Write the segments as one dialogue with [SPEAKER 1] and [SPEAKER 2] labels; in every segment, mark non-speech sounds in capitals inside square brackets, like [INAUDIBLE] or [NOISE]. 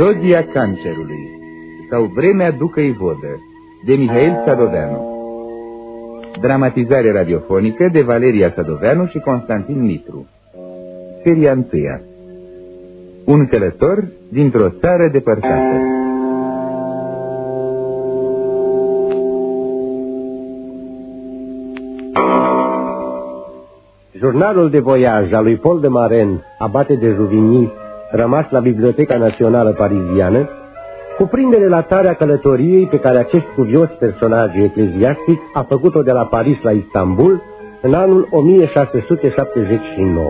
[SPEAKER 1] Zodia Cancerului sau Vremea Ducăi Vodă de Mihail Sadoveanu. Dramatizare radiofonică de Valeria Sadoveanu și Constantin Mitru. Seria întâia. Un călător dintr-o țară depărtată.
[SPEAKER 2] Jurnalul de voiaj al lui Paul de Maren, abate de Juvigny, rămas la Biblioteca Națională Pariziană, cuprinde relatarea călătoriei pe care acest curios personaj ecleziastic a făcut-o de la Paris la Istanbul în anul 1679.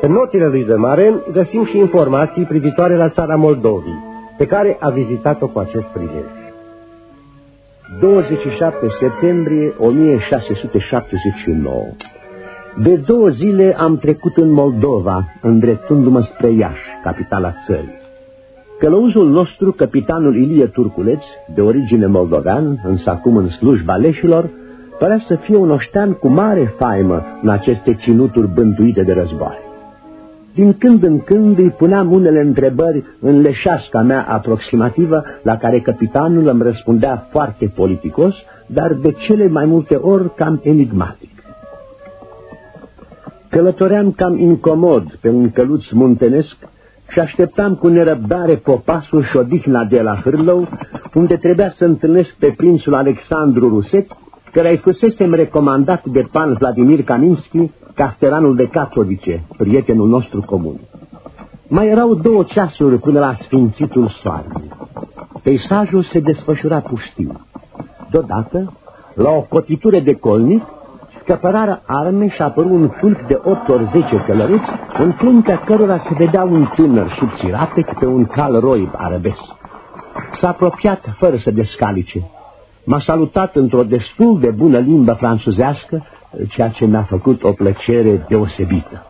[SPEAKER 2] În notele lui de Maren găsim și informații privitoare la țara Moldovii, pe care a vizitat-o cu acest prilej.
[SPEAKER 3] 27 septembrie 1679 de două zile am trecut în Moldova, îndreptându-mă spre Iași, capitala țării. Călăuzul nostru, capitanul Ilie Turculeț, de origine moldovean, însă acum în slujba leșilor, părea să fie un oștean cu mare faimă în aceste ținuturi bântuite de război. Din când în când îi puneam unele întrebări în leșasca mea aproximativă, la care capitanul îmi răspundea foarte politicos, dar de cele mai multe ori cam enigmatic. Călătoream cam incomod pe un căluț muntenesc și așteptam cu nerăbdare popasul și odihna de la Hârlău, unde trebuia să întâlnesc pe prințul Alexandru Ruset, care îi fusesem recomandat de pan Vladimir Kaminski, castelanul de Catovice, prietenul nostru comun. Mai erau două ceasuri până la sfințitul soarelui. Peisajul se desfășura pustiu. Deodată, la o cotitură de colnic, scăpărarea arme și apăru un fulg de 8 ori 10 călăreți, în fruntea cărora se vedea un tânăr subțirate pe un cal roib arabesc. S-a apropiat fără să descalice. M-a salutat într-o destul de bună limbă franțuzească, ceea ce mi-a făcut o plăcere deosebită.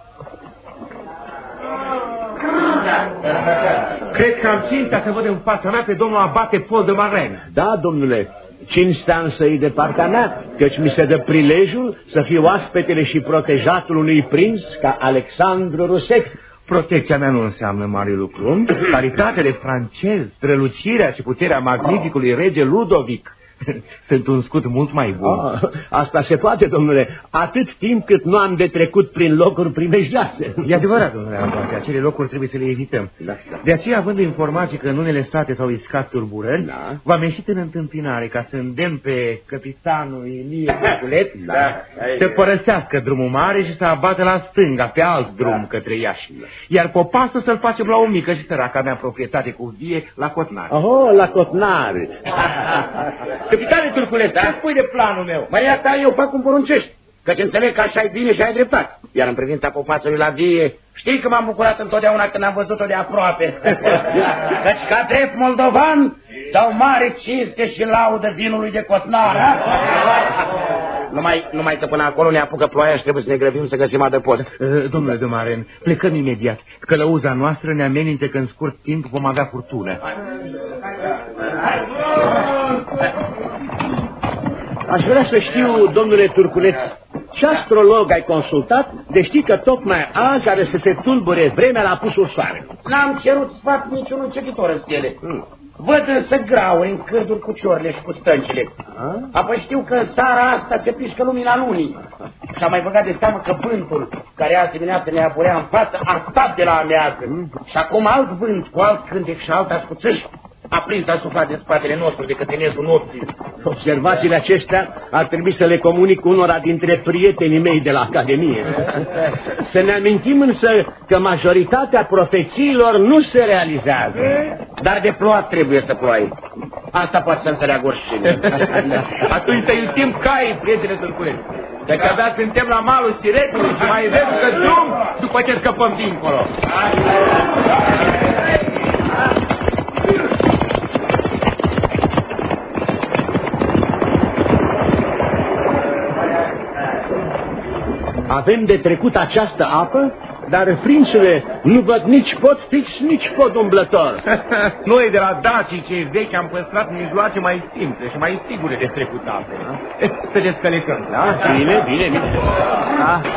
[SPEAKER 4] Cred că am cinta să văd în fața mea pe domnul Abate Paul de Maren.
[SPEAKER 3] Da, domnule, cinstea însă e de partea mea, căci mi se dă prilejul să fiu aspetele și protejatul unui prinț ca Alexandru Rusec.
[SPEAKER 4] Protecția mea nu înseamnă mare lucru. Calitatele francez, strălucirea și puterea magnificului rege Ludovic [LAUGHS] Sunt un scut mult mai bun. Ah,
[SPEAKER 3] asta se poate, domnule, atât timp cât nu am de trecut prin locuri primejdioase.
[SPEAKER 4] E adevărat, domnule Ambate, acele locuri trebuie să le evităm. Da, da. De aceea, având informații că în unele state s-au iscat turburări, da. v-am ieșit în întâmpinare ca să îndemn pe capitanul Ilie Cuculet da. să părăsească drumul mare și să abată la stânga, pe alt drum da. către Iași. Da. Iar popasul să-l facem la o mică și săraca mea proprietate cu vie la Cotnare.
[SPEAKER 3] Oh, la Cotnare! [LAUGHS]
[SPEAKER 4] Capitane Turculet, da? ce spui de planul meu?
[SPEAKER 5] Maria ta, eu fac cum poruncești. Căci înțeleg că așa e bine și ai dreptate. Iar în privința popasului la vie, știi că m-am bucurat întotdeauna când am văzut-o de aproape. [LAUGHS] Căci ca drept moldovan, dau mare cinste și laudă vinului de cotnar. Numai, numai că până acolo ne apucă ploaia și trebuie să ne grăbim să găsim adăpost.
[SPEAKER 4] Uh, domnule de Maren, plecăm imediat. Călăuza noastră ne amenință că în scurt timp vom avea furtună.
[SPEAKER 3] Aș vrea să știu, domnule Turculeț, ce astrolog ai consultat de știi că tocmai azi are să se tulbure vremea la pusul soarelui?
[SPEAKER 5] N-am cerut sfat niciunul cititor în stele. Hmm. Văd însă grauri în cârduri cu ciorile și cu stâncile. Apoi știu că seara asta se plișcă lumina lunii. Și am mai băgat de seamă că vântul, care azi dimineață ne apurea în față, a stat de la amează. Mm. Și acum alt vânt cu alt cântec și alt ascuțâș a prins asupra de spatele nostru de cătănesul nopții.
[SPEAKER 3] Observațiile acestea ar trebui să le comunic unora dintre prietenii mei de la Academie. [LAUGHS] Să ne amintim însă că majoritatea profețiilor nu se realizează.
[SPEAKER 5] Dar de ploat trebuie să ploaie. Asta poate să înțeleagă oricine. [LAUGHS]
[SPEAKER 4] Atunci să timp cai, prietene Târculeți. Deci abia suntem la malul Siretului și mai vedem că drum după ce scăpăm dincolo.
[SPEAKER 3] Avem de trecut această apă, dar, prințule, nu văd nici pod fix, nici pod umblător. [LAUGHS]
[SPEAKER 4] Noi de la dacii cei vechi am păstrat mijloace mai simple și mai sigure de trecut apă. Da? [LAUGHS] Să descălecăm.
[SPEAKER 3] Da? Bine, bine, bine. Da. [LAUGHS]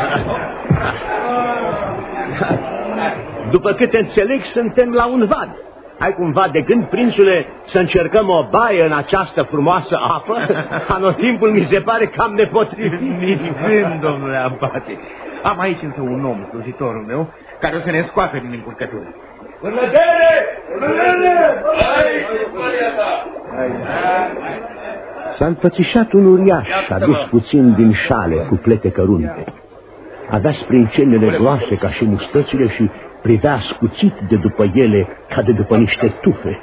[SPEAKER 3] După câte înțeleg, suntem la un vad. Ai cumva de gând, prințule, să încercăm o baie în această frumoasă apă? [LAUGHS] Anotimpul mi se pare cam nepotrivit.
[SPEAKER 4] Nici gând, domnule Abate. Am aici însă un om, slujitorul meu, care o să ne scoată din încurcătură.
[SPEAKER 6] În vedere! În vedere!
[SPEAKER 3] S-a înfățișat un uriaș, adus puțin din șale cu plete cărunte. Avea sprincenele groase ca și mustățile și privea scuțit de după ele ca de după niște tufe.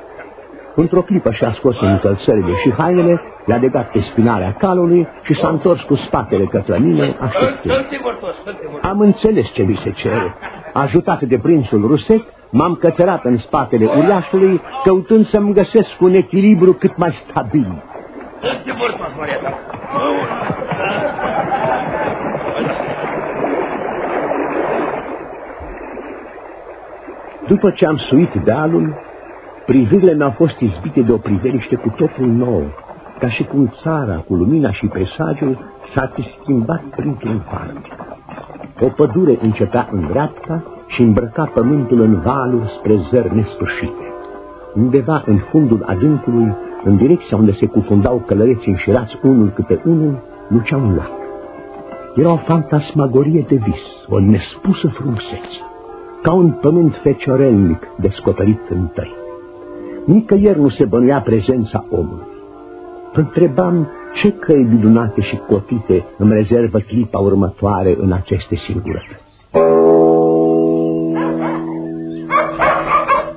[SPEAKER 3] Într-o clipă și-a scos încălțările și hainele, le-a legat pe spinarea calului și s-a întors cu spatele către mine, așteptând. Am înțeles ce mi se cere. Ajutat de prințul Ruset, m-am cățărat în spatele uriașului, căutând să-mi găsesc un echilibru cât mai stabil. După ce am suit dealul, privirile mi-au fost izbite de o priveliște cu totul nouă, ca și cum țara, cu lumina și peisajul, s-ar fi schimbat printr-un far. O pădure începea în dreapta și îmbrăca pământul în valuri spre zări nesfârșite. Undeva în fundul adâncului, în direcția unde se cufundau călăreți înșirați unul câte unul, lucea un lac. Era o fantasmagorie de vis, o nespusă frumusețe ca un pământ feciorelnic descoperit în tăi. Nicăieri nu se bănuia prezența omului. Întrebam ce căi minunate și cotite îmi rezervă clipa următoare în aceste singurătăți.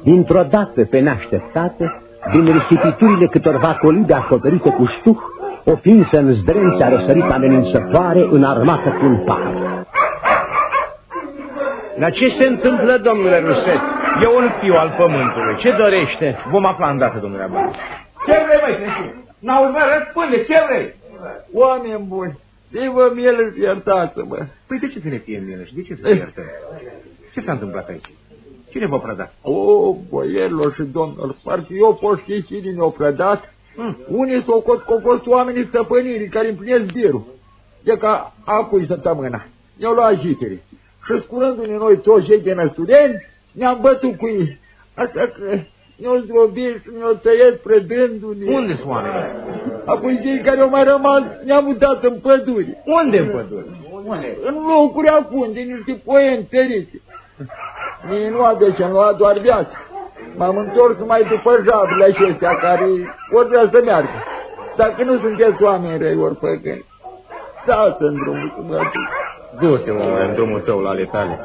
[SPEAKER 3] Dintr-o dată pe neașteptate, din risipiturile câtorva colide acoperite cu ștuh, o ființă în zdrențe a răsărit amenințătoare înarmată cu un par.
[SPEAKER 7] Dar ce se întâmplă, domnule Ruset?
[SPEAKER 4] E un fiu al pământului.
[SPEAKER 7] Ce dorește?
[SPEAKER 4] Vom afla îndată, domnule Abat.
[SPEAKER 6] Ce vrei, mai creștin? N-auzi, mă, răspunde, ce vrei? Oameni buni, zi-vă miele și iertați-mă.
[SPEAKER 4] Păi de ce să ne fie milă și de ce să ne iertăm? Ce s-a întâmplat aici? Cine v-a prădat?
[SPEAKER 6] O, boierilor și domnilor, parcă eu poștiții din o prădat. Hmm. Unii s-au cot că au fost oamenii stăpânirii care împlinesc birul. E ca acui săptămâna. Ne-au luat jitele și scurându-ne noi toți cei de studeni, ne-am bătut cu ei. Așa că ne-au zdrobit și ne-au tăiat prădându-ne.
[SPEAKER 4] Unde sunt oamenii?
[SPEAKER 6] Apoi cei care au mai rămas ne-am mutat în păduri.
[SPEAKER 4] Unde în păduri?
[SPEAKER 6] Unde? În locuri acum, de niște poieni tăriți. Mie nu avea ce-mi lua doar viața. M-am întors mai după jaburile acestea care vor vrea să meargă. Dacă nu sunteți oameni răi ori păgâni, dați în drumul cu mătul.
[SPEAKER 4] Du-te, omule, în drumul tău la ale tale.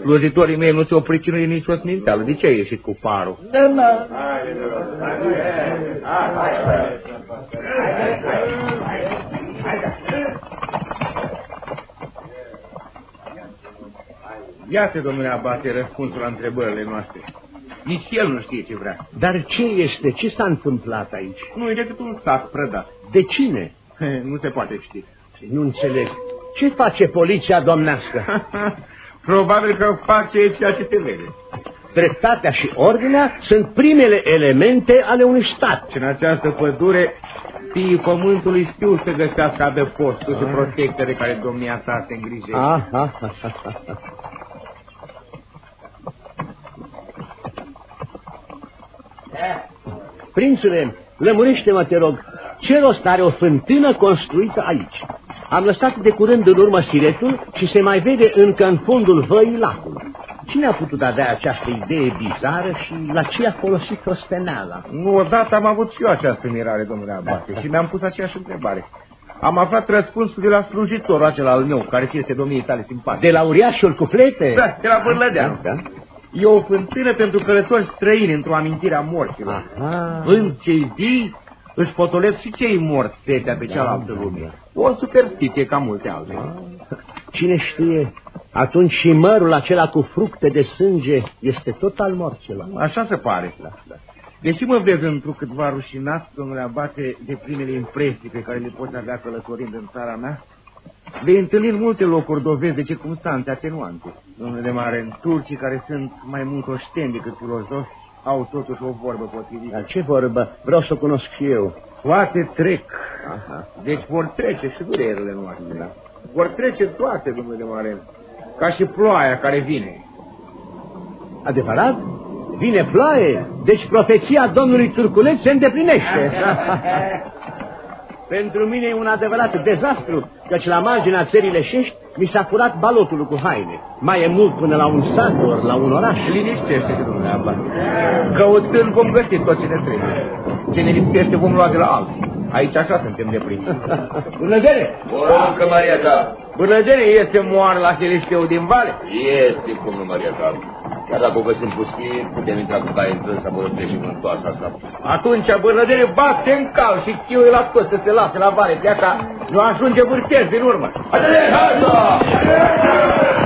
[SPEAKER 4] Slujitorii mei nu ți-o pricinuie nici o sminteală. De ce ai ieșit cu parul?
[SPEAKER 6] Da, da.
[SPEAKER 4] Iată, domnule Abate, răspunsul la întrebările noastre. Nici el nu știe ce vrea.
[SPEAKER 3] Dar ce este? Ce s-a întâmplat aici?
[SPEAKER 4] Nu e decât un sat prădat.
[SPEAKER 3] De cine? [LAUGHS]
[SPEAKER 4] Nu se poate ști.
[SPEAKER 3] Nu înțeleg. Ce face poliția domnească? [LAUGHS]
[SPEAKER 4] Probabil că face ceea ce te vede.
[SPEAKER 3] Dreptatea și ordinea sunt primele elemente ale unui stat.
[SPEAKER 4] Și în această pădure, fiii pământului știu să găsească de postul și protecția de care domnia sa se îngrijește.
[SPEAKER 3] Aha, aha, aha. Prințule, lămurește-mă, te rog, ce rost are o fântână construită aici? Am lăsat de curând în urmă siretul și se mai vede încă în fundul văii lacul. Cine a putut avea această idee bizară și la ce a folosit osteneala?
[SPEAKER 4] Nu, odată am avut și eu această mirare, domnule Abate, și mi-am pus aceeași întrebare. Am aflat răspunsul de la slujitorul acela al meu, care ți este domniei tale simpatic.
[SPEAKER 3] De la uriașul cu plete?
[SPEAKER 4] Da, de la Bărlădean.
[SPEAKER 3] Da, da.
[SPEAKER 4] E o fântână pentru călători străini într-o amintire a morților.
[SPEAKER 3] Aha.
[SPEAKER 4] În cei vii își potolesc și cei morți setea pe cealaltă lume. O superstiție ca multe altele.
[SPEAKER 3] Cine știe, atunci și mărul acela cu fructe de sânge este tot al morților.
[SPEAKER 4] Așa se pare.
[SPEAKER 3] Da, da.
[SPEAKER 4] Deși mă vezi într-o câtva rușinat, domnule Abate, de primele impresii pe care le poți avea călătorind în țara mea, vei întâlni în multe locuri dovezi de circunstanțe atenuante. Domnule Mare, în turcii care sunt mai mult oșteni decât filozofi, au totuși o vorbă potrivită.
[SPEAKER 3] Dar ce vorbă? Vreau să o cunosc și eu.
[SPEAKER 4] Toate trec.
[SPEAKER 3] Aha.
[SPEAKER 4] Deci vor trece și durerile noastre. Da. Vor trece toate, domnule Mare, ca și ploaia care vine.
[SPEAKER 3] Adevărat? vine ploaie, deci profeția domnului Turculeț se îndeplinește. [LAUGHS] Pentru mine e un adevărat dezastru, căci la marginea țării Leșești mi s-a curat balotul cu haine. Mai e mult până la un sat, ori la un oraș.
[SPEAKER 4] Liniștește-te, domnule Abba. Căutând vom găsi tot ce ne trebuie. Ce ne lipsește vom lua de la alții. Aici așa suntem de plin. [LAUGHS]
[SPEAKER 3] Bunădere!
[SPEAKER 8] Poruncă, Maria ta.
[SPEAKER 4] Bunădere, este moară la Filișteu din vale?
[SPEAKER 8] Este cum nu, Maria ta. Chiar dacă o găsim pustie, putem intra cu caie întrâns să mă și vântoasa asta.
[SPEAKER 4] Atunci, bănădere, bate în cal și chiuie la toți să se lase la vale. De asta nu ajunge vârtez din urmă.
[SPEAKER 8] Haide, haide!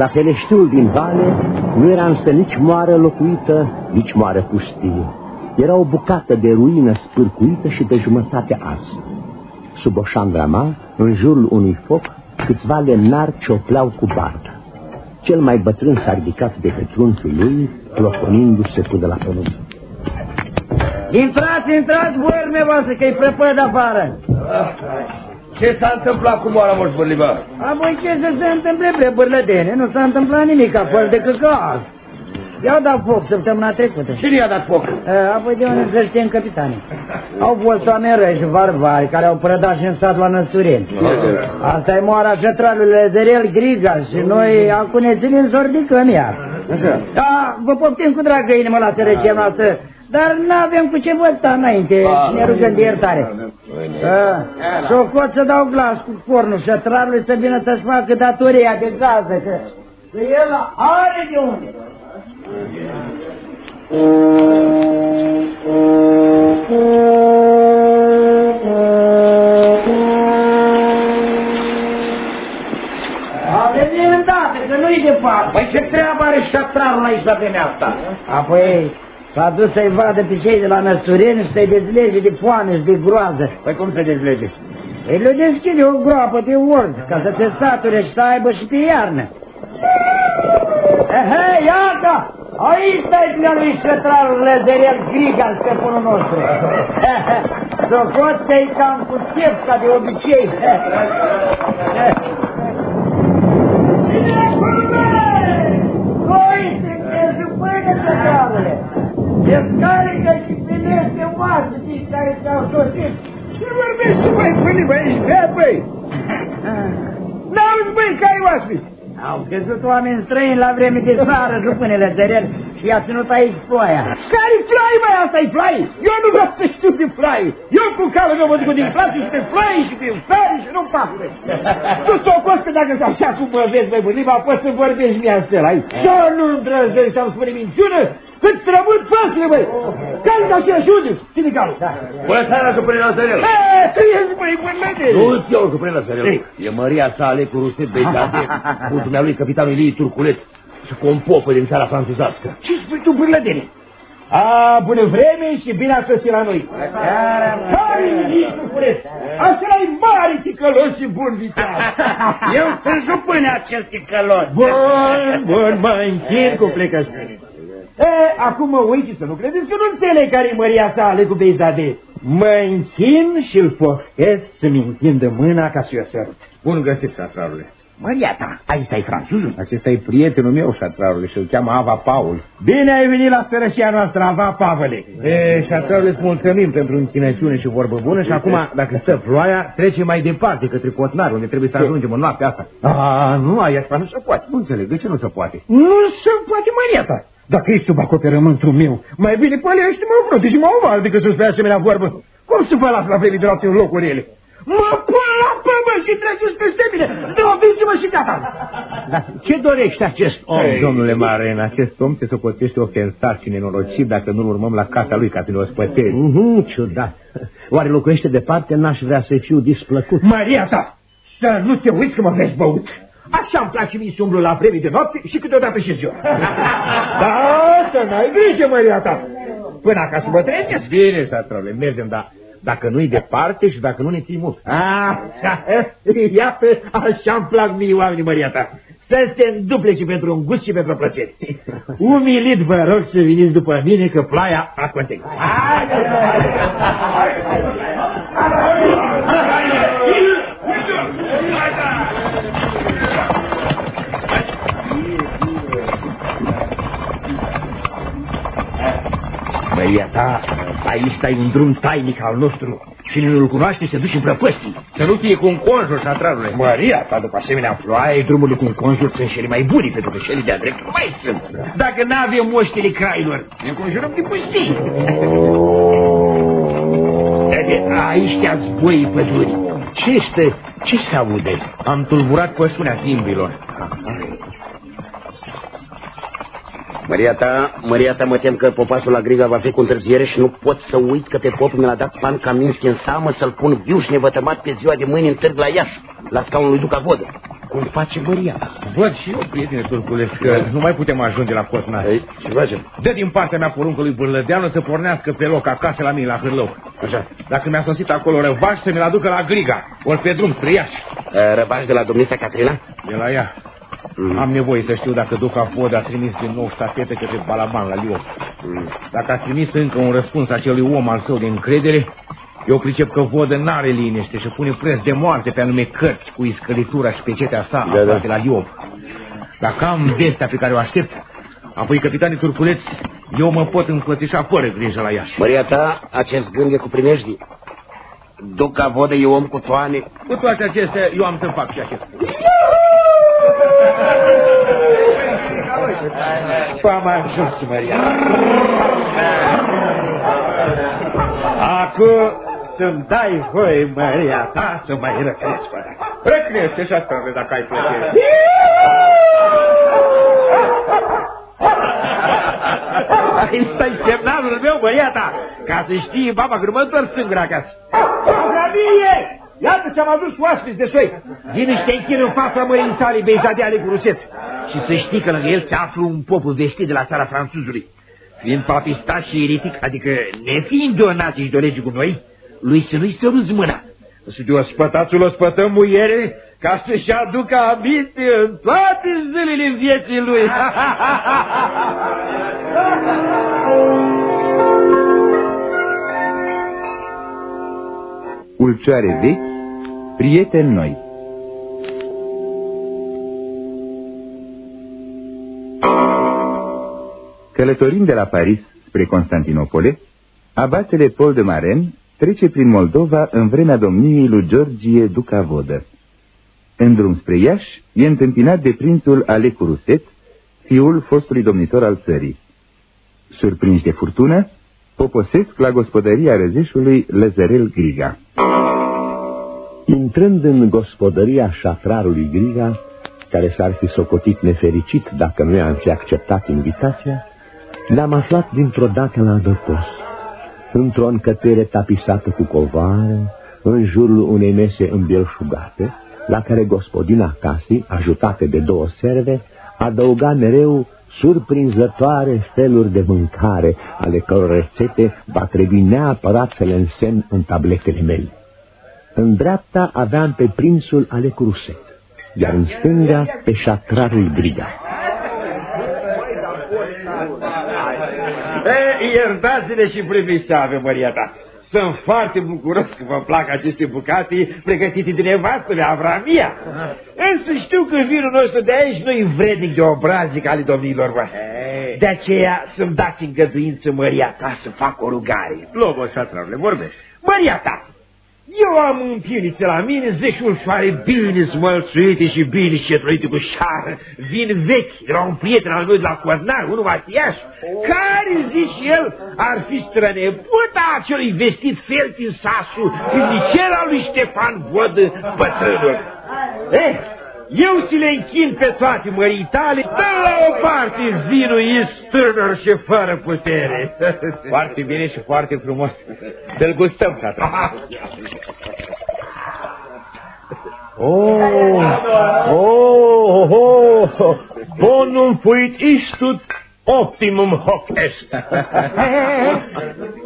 [SPEAKER 3] La Feleștiul din vale nu era însă nici moară locuită, nici moară pustie. Era o bucată de ruină spârcuită și pe jumătate arsă. Sub o șandrama, în jurul unui foc, câțiva lemnari ciopleau cu bardă. Cel mai bătrân s-a ridicat de pe trunchiul lui, cloponindu-se cu de la pământ.
[SPEAKER 9] Intrați, intrați, voierme voastre, că-i prăpăd afară.
[SPEAKER 8] Ce s-a întâmplat cu moara Moș Bărliba?
[SPEAKER 9] Apoi ce să se întâmple pe bârlădene? Nu s-a întâmplat nimic, apoi de căcat. I-au dat foc săptămâna trecută.
[SPEAKER 8] Cine i-a dat foc?
[SPEAKER 9] Apoi de unde să știm capitanii? Au fost oameni răși și barbari care au prădat și în sat la Năstureni. Asta e moara șătralului Lezerel Griga și noi acum ne ținem să o ridicăm iar. Da, vă poftim cu dragă inimă la sărăcia noastră, dar nu avem cu ce văd înainte și ne rugăm de iertare. Socot să dau glas cu cornul șătrarului să vină să-și facă datoria de gază, că, că el are de unde. A venit îndată, că nu-i departe.
[SPEAKER 8] Păi ce treabă are șatrarul aici la vremea asta?
[SPEAKER 9] Apoi s-a dus să-i vadă pe cei de la Năstureni și să-i dezlege de foame și de groază.
[SPEAKER 8] Păi cum se dezlege?
[SPEAKER 9] Ei le deschide o groapă de ord ca să se sature și să aibă și pe iarnă. Ehe, iată! Aici stai până lui șătrarul Lezeriel Grigan, stăpânul nostru. Socot că-i cam cu chef, ca de obicei. Voi sunteți supâne, șătrarule! Descarică și primește oaspeții care ți-au sosit.
[SPEAKER 10] Ce vorbești tu, băi, până, băi, ești bea, băi? N-auzi, băi, că ai oaspeți.
[SPEAKER 9] Au căzut oameni străini la vreme de seară, jupânele Zărel, și i-a ținut aici ploaia.
[SPEAKER 10] Care flai, băi, asta-i flai? Eu nu vreau să știu de flai. Eu cu calul meu mă duc din place și pe flai și pe flai și nu-mi pasă. Tu s-o că dacă s așa cum mă vezi, băi, buniva, poți să vorbești mie astfel aici. Să nu îndrăzești să-mi spune minciună, cât strământ pasăre, băi. Calul de aceea și unde? Ține calul.
[SPEAKER 8] Bună seara, supărele la Sărel.
[SPEAKER 10] E, tu ești, băi, bun mede.
[SPEAKER 8] Nu-ți iau, supărele la Sărel. E Maria Sale cu Ruset Beicade, cu dumnealui capitanul Ilii Turculeț și cu un popă din țara franțuzască.
[SPEAKER 10] Ce spui tu, bârlădere? A, bună vreme și bine ați sosit la noi. Care ești, Turculeț? Asta e mare ticălos și bun vițean.
[SPEAKER 9] Eu sunt jupâne acel ticălos.
[SPEAKER 10] Bun, bun, mă închin cu plecăștire. E, acum mă uit și să nu credeți că nu înțeleg care-i măria sale cu Beizade. Mă închin și îl poftesc să-mi întindă mâna ca să o sărut.
[SPEAKER 4] Bun găsit, șatrarule.
[SPEAKER 9] Măria ta, aici ai franțuzul?
[SPEAKER 4] Acesta e prietenul meu, șatrarule, și îl cheamă Ava Paul.
[SPEAKER 10] Bine ai venit la sărășia noastră, Ava Pavăle.
[SPEAKER 4] E, șatrarule, îți mulțumim pentru închinăciune și vorbă bună și acum, dacă stă ploaia, trece mai departe către Cotnar, unde trebuie să ajungem în noaptea asta.
[SPEAKER 10] A, nu, ai asta nu se poate.
[SPEAKER 4] Nu înțeleg, de ce nu se poate?
[SPEAKER 10] Nu se poate, Maria ta. Dacă ești sub acoperământul meu, mai bine pălește-mă o frunte și mă oval decât să spui asemenea vorbă. Cum să vă las la felii de noapte în locurile? Mă pun la pământ și treceți peste mine! Drobiți-mă și gata!
[SPEAKER 3] Dar ce dorește acest om,
[SPEAKER 4] Ei, domnule Maren, acest om se socotește ofensat și nenorocit dacă nu-l urmăm la casa lui ca să ne ospătezi.
[SPEAKER 3] Mhm, ciudat. Oare locuiește departe? N-aș vrea să fiu displăcut.
[SPEAKER 10] Maria ta, să nu te uiți că mă vezi băut. Așa îmi place mie să umblu la vreme de noapte și câteodată și ziua. da, să n-ai grijă, Maria ta. Până acasă mă trezesc.
[SPEAKER 4] Bine, șatrarule, mergem, dar dacă nu-i departe și dacă nu ne ții mult.
[SPEAKER 10] Ah, iată, așa îmi plac mie oamenii, Maria ta.
[SPEAKER 11] să se înduplece pentru un gust și pentru plăcere. Umilit vă rog să veniți după mine că plaia a contecat.
[SPEAKER 8] Măria ta, aici stai un drum tainic al nostru. Cine nu-l cunoaște se duce în prăpăstii.
[SPEAKER 4] Să nu fie cu un conjur, șatrarule.
[SPEAKER 8] Măria ta, după asemenea ploaie, drumurile cu un conjur sunt cele mai bune, pentru că cele de-a drept nu mai sunt. Dacă n-avem moștele crailor, ne înconjurăm de pustii. Aici te zboi păduri. Ce este? Ce se aude?
[SPEAKER 4] Am tulburat pășunea timbilor.
[SPEAKER 9] Măria ta, Măria ta, mă tem că popasul la Griga va fi cu întârziere și nu pot să uit că pe pop mi-l-a dat pan Kaminski în samă să-l pun viuș și nevătămat pe ziua de mâine în târg la Iași, la scaunul lui Duca Vodă. Cum face Măria ta?
[SPEAKER 4] Văd și eu, prietene Turculescu, că nu mai putem ajunge la Cotna.
[SPEAKER 9] Ei, ce facem?
[SPEAKER 4] Dă din partea mea poruncul lui Bârlădeanu să pornească pe loc acasă la mine, la Hârlău.
[SPEAKER 9] Așa.
[SPEAKER 4] Dacă mi-a sosit acolo răvaș, să mi-l aducă la Griga, ori pe drum spre Iași.
[SPEAKER 9] Răbaș de la domnisa Catrina?
[SPEAKER 4] De la ea. Mm. Am nevoie să știu dacă Duca Vod a trimis din nou ștafete către Balaban la Liop. Mm. Dacă a trimis încă un răspuns acelui om al său de încredere, eu pricep că Vodă n-are liniște și pune preț de moarte pe anume cărți cu iscălitura și pecetea sa da, da. la Liop. Dacă am vestea pe care o aștept, apoi capitanii turculeți, eu mă pot înflățișa fără grijă la Iași.
[SPEAKER 9] Maria ta, acest gând e cu primejdii. Duca Vodă e om cu toane.
[SPEAKER 4] Cu toate acestea, eu am să fac și acest.
[SPEAKER 11] Fama jos, Maria. Acum să-mi dai voie, Maria ta, să mai răcnesc fără.
[SPEAKER 4] Răcnește și asta, dacă ai plăcere. [LAUGHS]
[SPEAKER 11] Aici stai semnalul meu, băiata, ca să știi, baba, că nu mă întorc singur acasă. Avramie! Iată ce-am adus oaspeți de soi. Vine și te închin în fața mării sale beizadeale cu ruset. Și să știi că lângă el se află un popul vestit de la țara franțuzului. Fiind papistat și eritic, adică nefiind de o nație și de o lege cu noi, lui să nu-i săruți mâna. Să de ospătațul o spătăm muiere ca să-și aducă aminte în toate zilele vieții lui. [LAUGHS]
[SPEAKER 1] Ulcioare vechi, prieteni noi. Călătorind de la Paris spre Constantinopole, abatele Paul de Maren trece prin Moldova în vremea domniei lui Georgie Duca Vodă. În drum spre Iași e întâmpinat de prințul Alecu Ruset, fiul fostului domnitor al țării. Surprinși de furtună, poposesc la gospodăria răzeșului Lăzărel Griga.
[SPEAKER 3] Intrând în gospodăria șatrarului Griga, care s-ar fi socotit nefericit dacă nu i-am fi acceptat invitația, le-am aflat dintr-o dată la adăpost, într-o încăpere tapisată cu covare, în jurul unei mese îmbelșugate, la care gospodina casei, ajutată de două serve, adăuga mereu surprinzătoare feluri de mâncare, ale căror rețete va trebui neapărat să le însemn în tabletele mele. În dreapta aveam pe prințul ale Cruset, iar în stânga pe șatrarul Briga.
[SPEAKER 11] Iertați-ne și primișave, Maria ta. Sunt foarte bucuros că vă plac aceste bucate pregătite de nevastă de Avramia. Însă știu că vinul nostru de aici nu-i vrednic de obrazic ale domnilor voastre. De aceea să-mi dați îngăduință, Maria ta, să fac o rugare.
[SPEAKER 4] Lobă, șatrarule, vorbește.
[SPEAKER 11] Maria ta, eu am un pielițe la mine, zece ulcioare bine smălțuite și bine cetruite cu șară, vin vechi, era un prieten al meu de la Cornar, unul Matiaș, care, zice el, ar fi strănebuta acelui vestit feltin sasu, finicel al lui Ștefan Vodă, bătrânul. Eh, eu ți le închin pe toate mării tale, dă la o parte vinul stânăr și fără putere. [LAUGHS]
[SPEAKER 4] Foarte bine și foarte frumos. Să-l gustăm, tata.
[SPEAKER 11] Oh, oh, oh, bonum fuit istut optimum hoc est.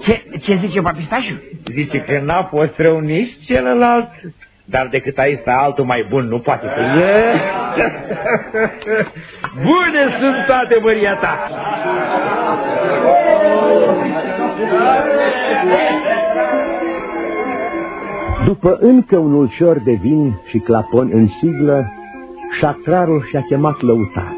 [SPEAKER 11] ce, ce zice papistașul?
[SPEAKER 4] Zice că n-a fost rău nici celălalt, dar decât aici sta altul mai bun nu poate fi. [LAUGHS] Bune sunt toate, măria ta!
[SPEAKER 3] După încă un ulcior de vin și clapon în siglă, șacrarul și-a chemat lăutar.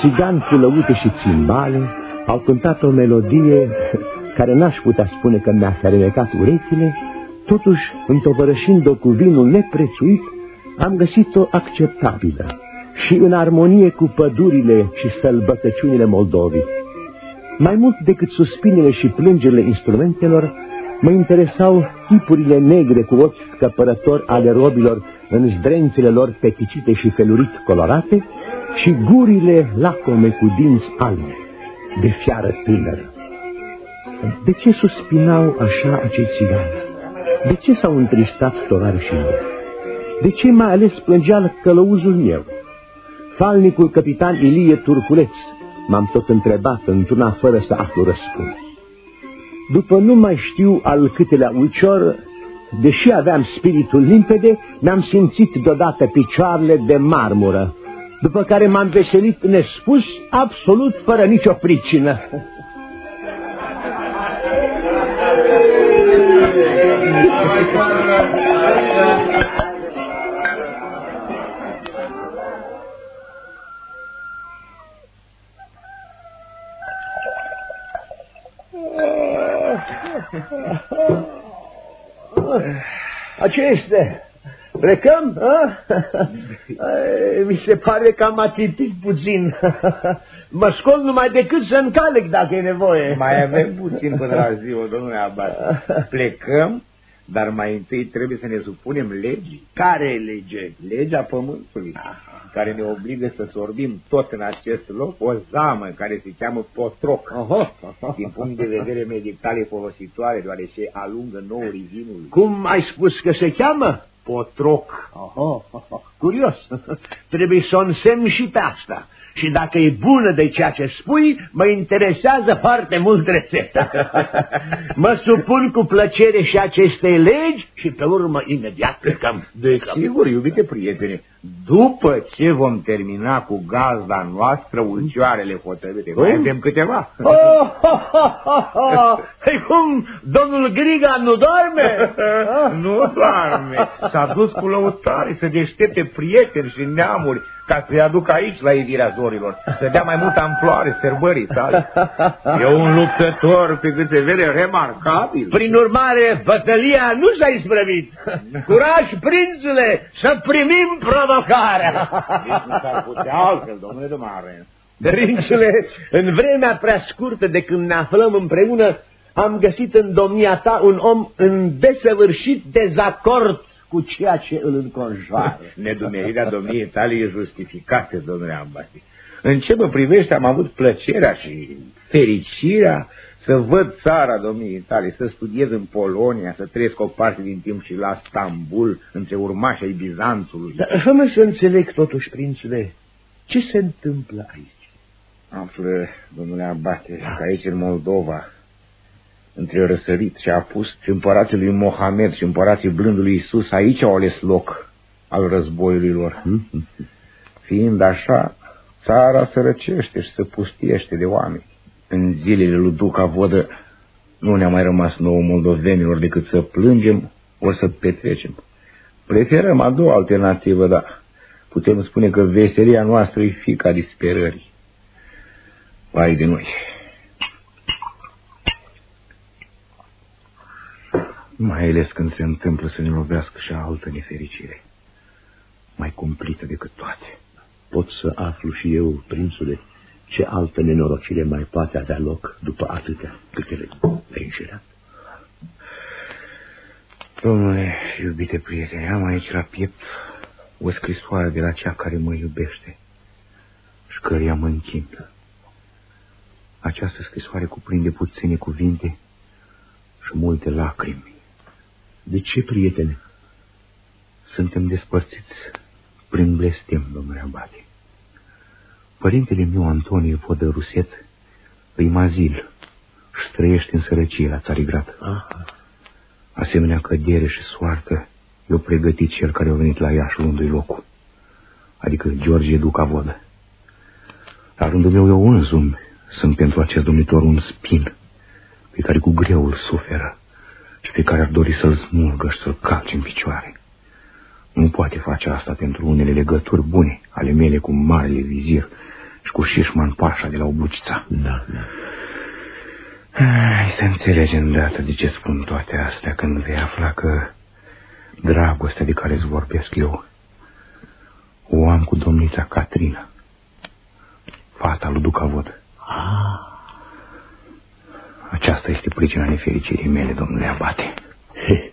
[SPEAKER 3] Țigani cu lăute și țimbale au cântat o melodie [LAUGHS] care n-aș putea spune că mi-a fermecat urechile, totuși, întovărășind-o cu vinul neprețuit, am găsit-o acceptabilă și în armonie cu pădurile și sălbătăciunile Moldovii. Mai mult decât suspinele și plângerile instrumentelor, mă interesau tipurile negre cu ochi scăpărători ale robilor în zdrențele lor peticite și felurit colorate și gurile lacome cu dinți albi, de fiară tânără. De ce suspinau așa acei țigani? De ce s-au întristat tovarășii mei? De ce mai ales plângea călăuzul meu? Falnicul capitan Ilie Turculeț m-am tot întrebat într-una fără să aflu răspuns. După nu mai știu al câtelea ulcior, deși aveam spiritul limpede, mi-am simțit deodată picioarele de marmură, după care m-am veselit nespus, absolut fără nicio pricină. [LAUGHS] Ce este? Plecăm? A? Mi se pare că am ațipit puțin. [LAUGHS] Mă scol numai decât să încalec dacă e nevoie.
[SPEAKER 4] Mai avem puțin până la ziua, domnule Abat. [LAUGHS] Plecăm, dar mai întâi trebuie să ne supunem legii.
[SPEAKER 3] Care lege?
[SPEAKER 4] Legea pământului, care ne obligă să sorbim tot în acest loc o zamă care se cheamă potroc.
[SPEAKER 3] Aha.
[SPEAKER 4] Din punct de vedere medical e folositoare, deoarece alungă noul vinului.
[SPEAKER 3] Cum ai spus că se cheamă?
[SPEAKER 4] Potroc.
[SPEAKER 3] Aha, curios. Trebuie să o însemn și pe asta. Și dacă e bună de ceea ce spui, mă interesează foarte mult rețeta. [LAUGHS] mă supun cu plăcere și acestei legi și pe urmă imediat plecăm.
[SPEAKER 4] Desigur, iubite prietene, după ce vom termina cu gazda noastră ulcioarele hotărâte, mai avem câteva.
[SPEAKER 3] Oh, ho, ho, ho, ho. Păi cum, domnul Griga nu doarme? [LAUGHS]
[SPEAKER 4] nu doarme, s-a dus cu lăutare să deștepte prieteni și neamuri ca să-i aduc aici la ivirea zorilor, să dea mai multă amploare sărbării sale. [LAUGHS] E un luptător, pe cât se vede, remarcabil.
[SPEAKER 3] Prin urmare, bătălia nu s-a isprăvit. Curaj, prințule, să primim provocarea.
[SPEAKER 4] Deci nu s-ar putea altfel, domnule de Mare.
[SPEAKER 3] Prințule, în vremea prea scurtă de când ne aflăm împreună, am găsit în domnia ta un om în desăvârșit dezacord cu ceea ce îl înconjoară. [LAUGHS]
[SPEAKER 4] Nedumerirea domniei tale e justificată, domnule Ambati. În ce mă privește, am avut plăcerea și fericirea să văd țara domniei tale, să studiez în Polonia, să trăiesc o parte din timp și la Stambul, între urmașii Bizanțului.
[SPEAKER 3] Dar fă să înțeleg totuși, prințule, ce se întâmplă aici?
[SPEAKER 4] Află, domnule Abate, că aici în Moldova, între răsărit și apus și împărații lui Mohamed și împărații blândului Isus, aici au ales loc al războiului lor. [LAUGHS] Fiind așa, țara se răcește și se pustiește de oameni. În zilele lui Duca Vodă nu ne-a mai rămas nouă moldovenilor decât să plângem ori să petrecem. Preferăm a doua alternativă, dar putem spune că veselia noastră e fica disperării. Vai de noi! Mai ales când se întâmplă să ne lovească și altă nefericire, mai cumplită decât toate.
[SPEAKER 3] Pot să aflu și eu, prințule, ce altă nenorocire mai poate avea loc după atâtea câte le înșelat?
[SPEAKER 4] Domnule, iubite prietene, am aici la piept o scrisoare de la cea care mă iubește și căreia mă închin. Această scrisoare cuprinde puține cuvinte și multe lacrimi.
[SPEAKER 3] De ce, prietene?
[SPEAKER 4] Suntem despărțiți prin blestem, domnule Abate. Părintele meu, Antonie Vodă Ruset, îi mazil și trăiește în sărăcie la Țarigrad.
[SPEAKER 3] Aha.
[SPEAKER 4] Asemenea cădere și soartă
[SPEAKER 11] Eu pregătit cel care a venit la Iași unde locul, adică George Duca Vodă. La rândul meu eu însumi sunt pentru acest domnitor un spin pe care cu greu îl suferă și pe care ar dori să-l smulgă și să-l calce în picioare. Nu poate face asta pentru unele legături bune ale mele cu marele vizir și cu Șișman Pașa de la Obucița.
[SPEAKER 3] Da, da.
[SPEAKER 11] Ai să înțelegi îndată de ce spun toate astea când vei afla că dragostea de care îți vorbesc eu o am cu domnița Catrina, fata lui Ducavod.
[SPEAKER 3] Ah.
[SPEAKER 11] Aceasta este pricina nefericirii mele, domnule Abate.
[SPEAKER 3] He,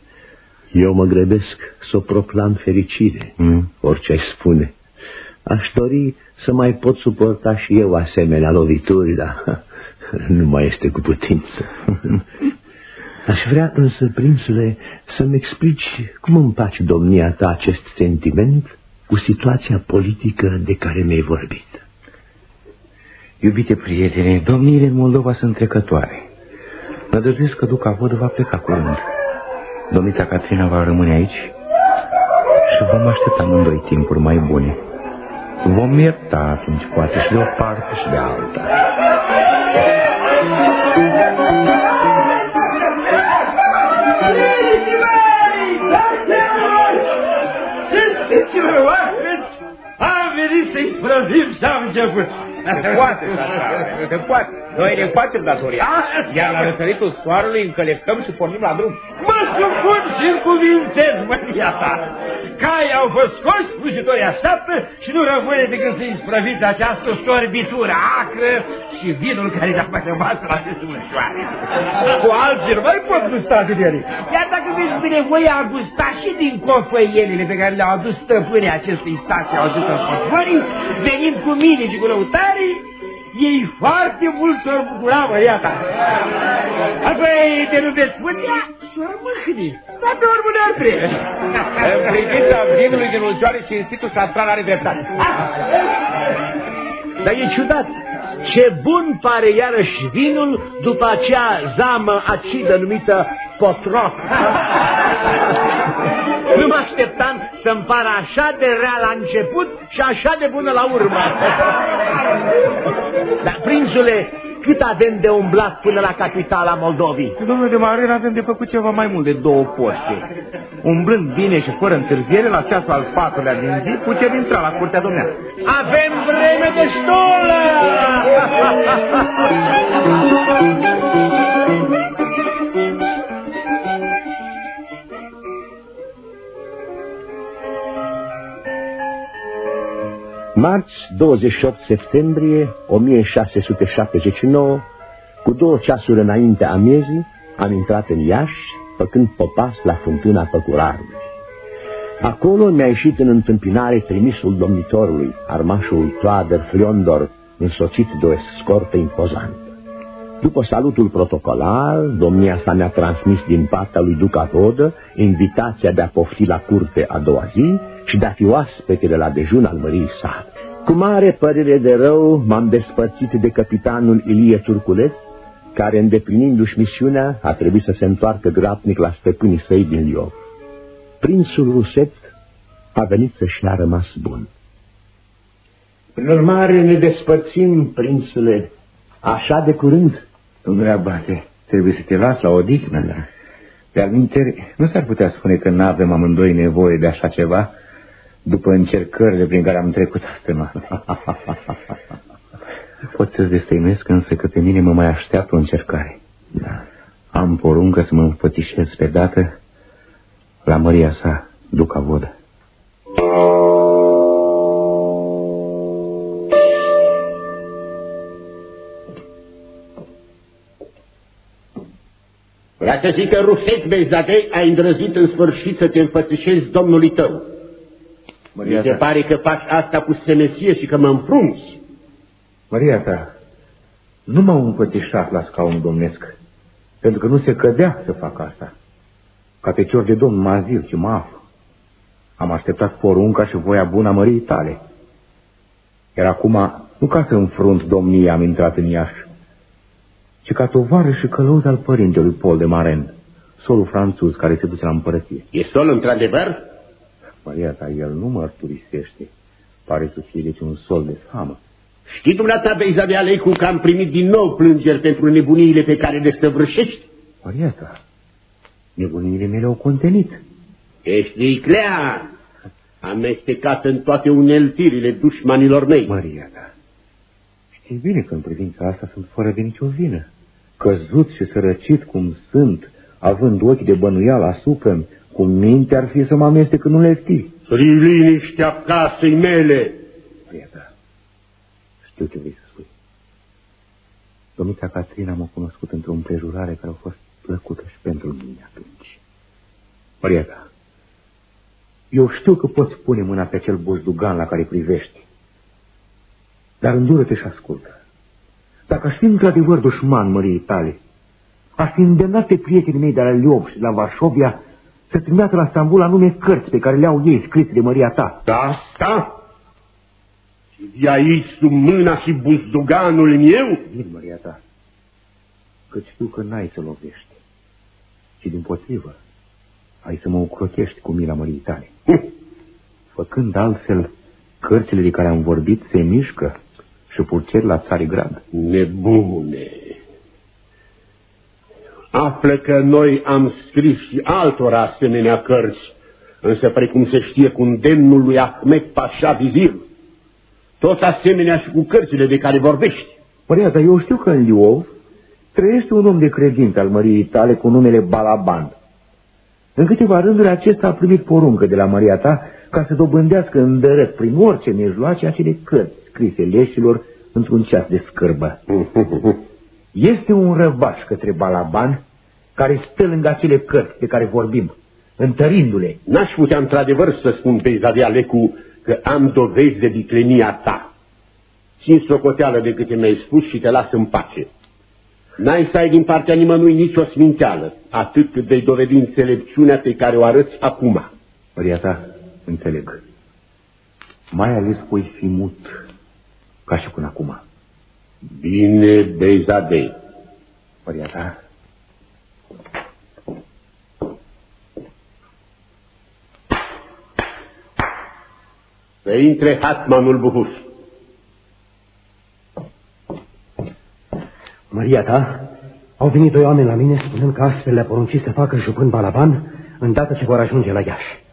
[SPEAKER 3] eu mă grăbesc să o proclam fericire,
[SPEAKER 11] Mm?
[SPEAKER 3] orice ai spune. Aș dori să mai pot suporta și eu asemenea lovituri, dar [LAUGHS] nu mai este cu putință. [LAUGHS] Aș vrea însă, prințule, să-mi explici cum împaci domnia ta acest sentiment cu situația politică de care mi-ai vorbit.
[SPEAKER 11] Iubite prietene, domniile în Moldova sunt trecătoare. Nădăjduiesc că Duca Vod va pleca curând. Domnița Catrina va rămâne aici și vom aștepta amândoi timpuri mai bune. Vom ierta atunci, poate, și de o parte și de alta.
[SPEAKER 12] Cinstiților oaspeți, am venit să-i sprăvim și am început.
[SPEAKER 4] Se poate, se poate. Noi ne facem datoria. Iar la răsăritul soarelui încălecăm și pornim la drum.
[SPEAKER 12] Mă supun și încuvințez mânia ta. Cai au fost scoși, slujitorii așteaptă și nu rămâne decât să-i sprăviți această sorbitură acră și vinul care ne-a mai rămas la aceste ușoare. Cu alții nu mai pot gusta din ele. Iar dacă veți bine, voi a gusta și din cofăielile pe care le-au adus stăpânii acestui stat și au adus în venind cu mine și cu lăutarii, ei foarte mult s-au bucurat, băiata. Apoi te nu veți putea și o mâhni. Dar pe urmă ne-ar trebuie.
[SPEAKER 4] În privința vinului din ulcioare, cinstitul Sastran are dreptate.
[SPEAKER 3] Dar e ciudat. Ce bun pare iarăși vinul după acea zamă acidă numită potroc. [LAUGHS] [LAUGHS] nu mă așteptam să-mi pară așa de rea la început și așa de bună la urmă. [LAUGHS] Dar, prințule, cât avem de umblat până la capitala Moldovii?
[SPEAKER 4] Domnule de Maren, avem de făcut ceva mai mult de două poște. Umblând bine și fără întârziere, la ceasul al patrulea din zi, putem intra la curtea domnească.
[SPEAKER 12] Avem vreme destulă! [LAUGHS]
[SPEAKER 3] Marți 28 septembrie 1679, cu două ceasuri înainte a miezii, am intrat în Iași, făcând popas la fântâna Păcurarului. Acolo mi-a ieșit în întâmpinare trimisul domnitorului, armașul Toader Fliondor, însoțit de o escortă impozantă. După salutul protocolar, domnia sa mi-a transmis din partea lui Duca Vodă invitația de a pofti la curte a doua zi și de a fi oaspete de la dejun al mării sale. Cu mare părere de rău m-am despărțit de capitanul Ilie Turculeț, care, îndeplinindu-și misiunea, a trebuit să se întoarcă grabnic la stăpânii săi din Liov. Prințul Ruset a venit să-și a rămas bun. Prin urmare ne despărțim, prințule, așa de curând.
[SPEAKER 11] Domnule Abate, trebuie să te las la odihnă. Da. Pe alminteri, nu s-ar putea spune că n-avem amândoi nevoie de așa ceva după încercările prin care am trecut astă [LAUGHS] noapte. Pot să-ți destăinuiesc însă că pe mine mă mai așteaptă o încercare. Da. Am poruncă să mă împățișez pe dată la măria sa, Duca Vodă.
[SPEAKER 13] Vrea să zic că Ruset Bezadei a îndrăzit în sfârșit să te înfățișezi domnului tău.
[SPEAKER 11] Măria
[SPEAKER 13] Mi se
[SPEAKER 11] ta,
[SPEAKER 13] pare că faci asta cu semesie și că mă înfrunzi.
[SPEAKER 11] Măria ta, nu m-au împățișat la scaun domnesc, pentru că nu se cădea să fac asta. Ca pe cior de domn mă azil și mă aflu. Am așteptat porunca și voia bună a mării tale. Iar acum, nu ca să înfrunt domnia am intrat în Iași, ci ca tovarăș și călăuz al părintelui Pol de Maren, solul franțuz care se duce la împărăție.
[SPEAKER 13] E sol într-adevăr?
[SPEAKER 11] Maria ta, el nu mărturisește. Pare să fie deci un sol de scamă.
[SPEAKER 13] Știi dumneata, Beiza de Aleicu, că am primit din nou plângeri pentru nebuniile pe care le stăvrășești?
[SPEAKER 11] Maria ta, nebuniile mele au contenit.
[SPEAKER 13] Ești viclea, amestecat în toate uneltirile dușmanilor mei.
[SPEAKER 11] Maria ta, știi bine că în privința asta sunt fără de nicio vină. Căzut și sărăcit cum sunt, având ochi de bănuială asupra cum minte ar fi să mă amestec în uneltiri.
[SPEAKER 13] Liniștea casei mele.
[SPEAKER 11] Maria ta, știu ce vrei să spui. Domnița Catrina m-a cunoscut într-o împrejurare care a fost plăcută și pentru mine atunci. Maria ta, eu știu că poți pune mâna pe acel buzdugan la care privești, dar îndură-te și ascultă. Dacă aș fi într-adevăr dușman măriei tale, aș fi îndemnat pe prietenii mei de la Liov și de la Varșovia să trimită la Stambul anume cărți pe care le-au ei scrise de măria ta.
[SPEAKER 13] Da, asta? Și de aici sub mâna și buzduganul meu?
[SPEAKER 11] Din măria ta, că știu că n-ai să lovești, ci din potrivă, ai să mă ocrotești cu mila mării tale. Făcând altfel, cărțile de care am vorbit se mișcă și purcer la Țarigrad.
[SPEAKER 13] Nebune! Află că noi am scris și altora asemenea cărți, însă precum se știe cu îndemnul lui Ahmed Pașa Vizir, tot asemenea și cu cărțile de care vorbești.
[SPEAKER 11] Părea, dar eu știu că în Liov trăiește un om de credință al măriei tale cu numele Balaban. În câteva rânduri acesta a primit poruncă de la Maria ta ca să dobândească îndărăt prin orice mijloace acele cărți scrise leșilor într-un ceas de scârbă. [LAUGHS] Este un răvaș către Balaban care stă lângă acele cărți de care vorbim, întărindu-le.
[SPEAKER 13] N-aș putea într-adevăr să spun pe Alecu că am dovezi de viclenia ta. Țin socoteală de câte mi-ai spus și te las în pace. N-ai să ai din partea nimănui nicio sminteală, atât cât vei dovedi înțelepciunea pe care o arăți acum.
[SPEAKER 11] Maria ta, înțeleg. Mai ales voi fi mut, ca și până acum.
[SPEAKER 13] Bine, Bezadei.
[SPEAKER 11] Maria ta,
[SPEAKER 13] Să intre Hatmanul Buhus.
[SPEAKER 7] Maria ta, au venit doi oameni la mine spunând că astfel le-a poruncit să facă jupân Balaban îndată ce vor ajunge la Iași.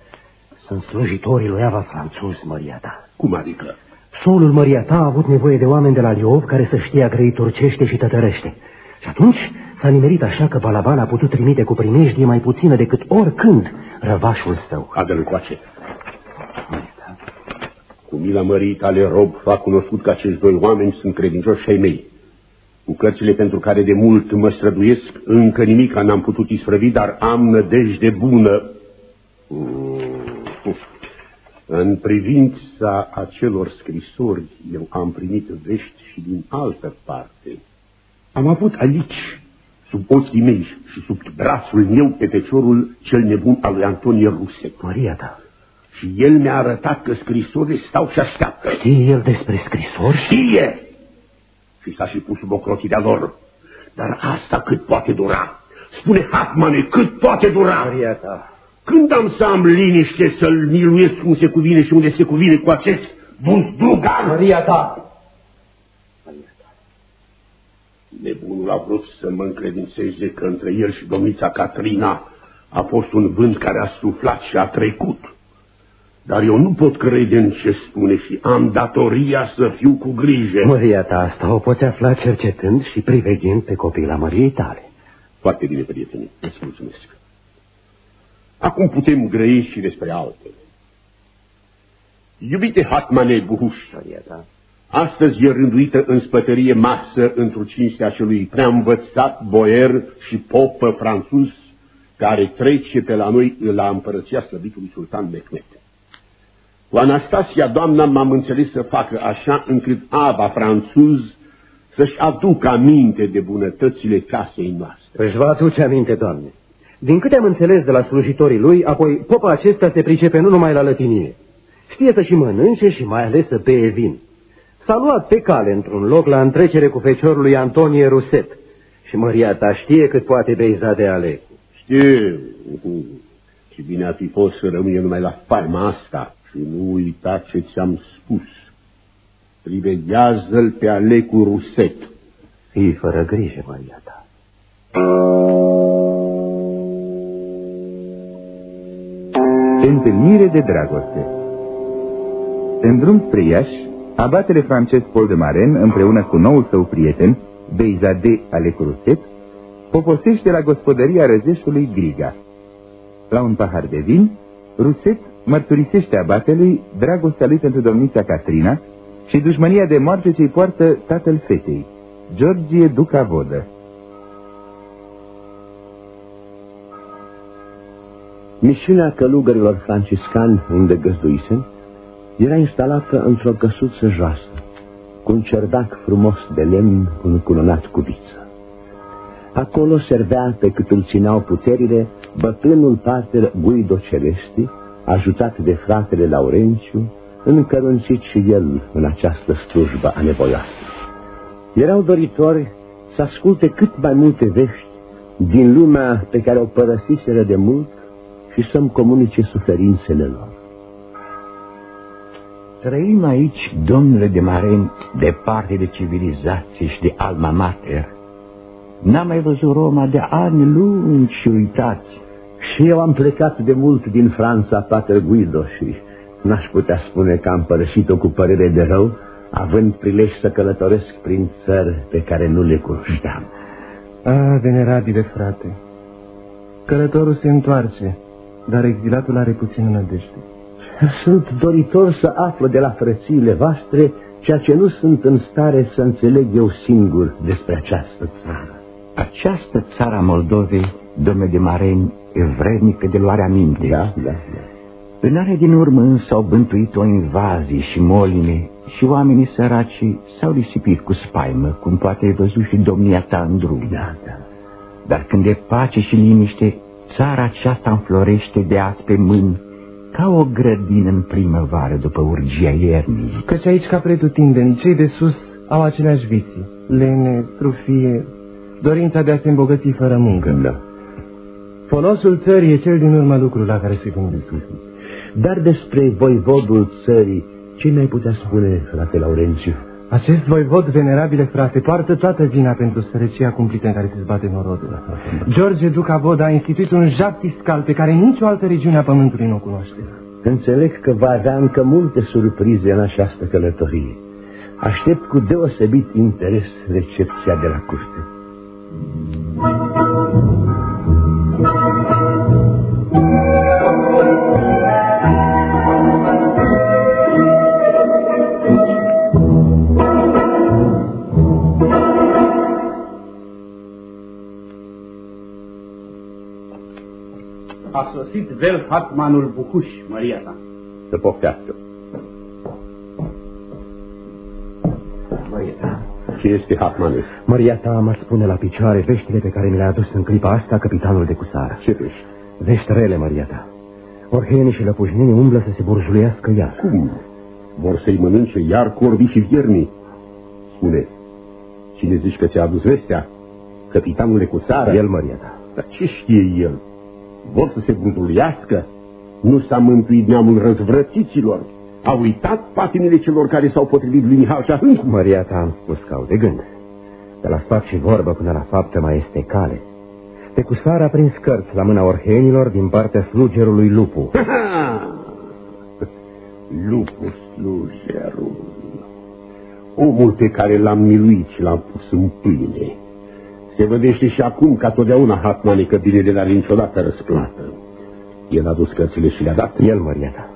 [SPEAKER 7] Sunt slujitorii lui Ava franțuz, Maria ta.
[SPEAKER 13] Cum adică?
[SPEAKER 7] Solul Maria ta a avut nevoie de oameni de la Liov care să știe a grei turcește și tătărește. Și atunci s-a nimerit așa că Balaban a putut trimite cu primejdie mai puțină decât oricând răvașul său.
[SPEAKER 13] Adă-l coace. Cu mila mării tale rob fac cunoscut că acești doi oameni sunt credincioși ai mei. Cu cărțile pentru care de mult mă străduiesc, încă nimic n-am putut isprăvi, dar am nădejde bună. Mm. În privința acelor scrisori, eu am primit vești și din altă parte. Am avut aici, sub ochii mei și sub brațul meu, pe feciorul cel nebun al lui Antonie Ruse.
[SPEAKER 7] Maria ta.
[SPEAKER 13] Și el mi-a arătat că scrisorile stau și așteaptă.
[SPEAKER 7] Știe el despre scrisori?
[SPEAKER 13] Știe! Și s-a și pus sub ocrotirea lor. Dar asta cât poate dura? Spune, Hatmane, cât poate dura?
[SPEAKER 7] Maria ta.
[SPEAKER 13] Când am să am liniște să-l miluiesc cum se cuvine și unde se cuvine cu acest buzdugan?
[SPEAKER 7] Maria ta.
[SPEAKER 13] Nebunul a vrut să mă încredințeze că între el și domnița Catrina a fost un vânt care a suflat și a trecut. Dar eu nu pot crede în ce spune și am datoria să fiu cu grijă.
[SPEAKER 7] Maria ta asta o poți afla cercetând și priveghind pe copila Măriei tale.
[SPEAKER 13] Foarte bine, prieteni, îți mulțumesc. Acum putem grăi și despre altele. Iubite Hatmane Buhuș, astăzi e rânduită în spătărie masă într-o cinstea celui prea învățat boier și popă franțuz care trece pe la noi la împărăția slăbitului sultan Mehmet. Cu Anastasia, doamna, m-am înțeles să facă așa încât Ava franțuz să-și aducă aminte de bunătățile casei noastre.
[SPEAKER 7] Își va aduce aminte, doamne. Din câte am înțeles de la slujitorii lui, apoi popa acesta se pricepe nu numai la lătinie. Știe să și mănânce și mai ales să bee vin. S-a luat pe cale într-un loc la întrecere cu feciorul lui Antonie Ruset. Și Maria ta știe cât poate beiza de ale.
[SPEAKER 13] Știu. Și bine ar fi fost să rămâne numai la faima asta și nu uita ce ți-am spus. Priveghează-l pe Alecu Ruset.
[SPEAKER 7] Fii fără grijă, Maria ta.
[SPEAKER 1] Întâlnire de dragoste În drum spre Iași, abatele francez Paul de Maren, împreună cu noul său prieten, Beizade Alecu Ruset, poposește la gospodăria răzeșului Griga. La un pahar de vin, Ruset mărturisește abatelui dragostea lui pentru domnița Catrina și dușmănia de moarte ce-i poartă tatăl fetei, Georgie Duca Vodă.
[SPEAKER 3] Misiunea călugărilor franciscani unde găzduisem era instalată într-o căsuță joasă, cu un cerdac frumos de lemn încununat cu viță. Acolo servea pe cât îl țineau puterile bătrânul pater Guido Celesti, ajutat de fratele Laurenciu, încărunțit și el în această slujbă anevoioasă. Erau doritori să asculte cât mai multe vești din lumea pe care o părăsiseră de mult și să-mi comunice suferințele lor.
[SPEAKER 14] Trăim aici, domnule de Maren, departe de civilizație și de alma mater. N-am mai văzut Roma de ani lungi și uitați.
[SPEAKER 3] Și eu am plecat de mult din Franța, Pater Guido, și n-aș putea spune că am părăsit-o cu părere de rău, având prilej să călătoresc prin țări pe care nu le cunoșteam.
[SPEAKER 15] Ah, venerabile frate, călătorul se întoarce, dar exilatul are puțină nădejde.
[SPEAKER 3] Sunt doritor să aflu de la frățiile voastre ceea ce nu sunt în stare să înțeleg eu singur despre această țară.
[SPEAKER 14] Această țară a Moldovei, domnule de Mareni, e vrednică de luarea minte.
[SPEAKER 3] Da, da, da.
[SPEAKER 14] În are din urmă însă au bântuit-o invazii și molime și oamenii săraci s-au risipit cu spaimă, cum poate ai văzut și domnia ta în drum.
[SPEAKER 3] Da, da.
[SPEAKER 14] Dar când e pace și liniște, țara aceasta înflorește de azi pe mâini, ca o grădină în primăvară după urgia iernii.
[SPEAKER 15] Căci aici, ca pretutindeni, cei de sus au aceleași viții, lene, trufie, dorința de a se îmbogăți fără muncă.
[SPEAKER 3] Da.
[SPEAKER 15] Folosul țării e cel din urmă lucru la care se gândește.
[SPEAKER 3] Dar despre voivodul țării, ce mi-ai putea spune, frate Laurențiu?
[SPEAKER 15] Acest voivod, venerabile frate, poartă toată vina pentru sărăcia cumplită în care se zbate norodul. George Duca Voda a instituit un jap fiscal pe care nicio altă regiune a pământului nu o cunoaște.
[SPEAKER 3] Înțeleg că va avea încă multe surprize în această călătorie. Aștept cu deosebit interes recepția de la curte.
[SPEAKER 10] Sosit vel hatmanul Bucuș, Maria ta.
[SPEAKER 3] Să poftească.
[SPEAKER 7] Maria ta.
[SPEAKER 13] Ce este hatmanul?
[SPEAKER 7] Maria ta mă spune la picioare veștile pe care mi le-a adus în clipa asta capitanul de cusară.
[SPEAKER 13] Ce vești?
[SPEAKER 7] Vești rele, Maria ta. Orhenii și lăpușnenii umblă să se burjulească iar.
[SPEAKER 13] Cum? Vor să-i mănânce iar corbii și viernii? Spune, cine zici că ți-a adus vestea? Capitanul de cusară?
[SPEAKER 7] El, Maria ta.
[SPEAKER 13] Dar ce știe el? Vor să se bruduliască? Nu s-a mântuit neamul răzvrătiților? A uitat patimile celor care s-au potrivit lui Mihal și Șahâncu?
[SPEAKER 7] Maria ta am spus că au de gând. De la sfat și vorbă până la faptă mai este cale. Pe cusara prins cărți la mâna orhenilor din partea slugerului Lupu.
[SPEAKER 13] Lupu slugerul. Omul pe care l-am miluit și l-am pus în pâine. Se vădește și acum ca totdeauna hatmane că bine de la niciodată răsplată. El a dus cărțile și le-a dat?
[SPEAKER 7] El, Maria ta.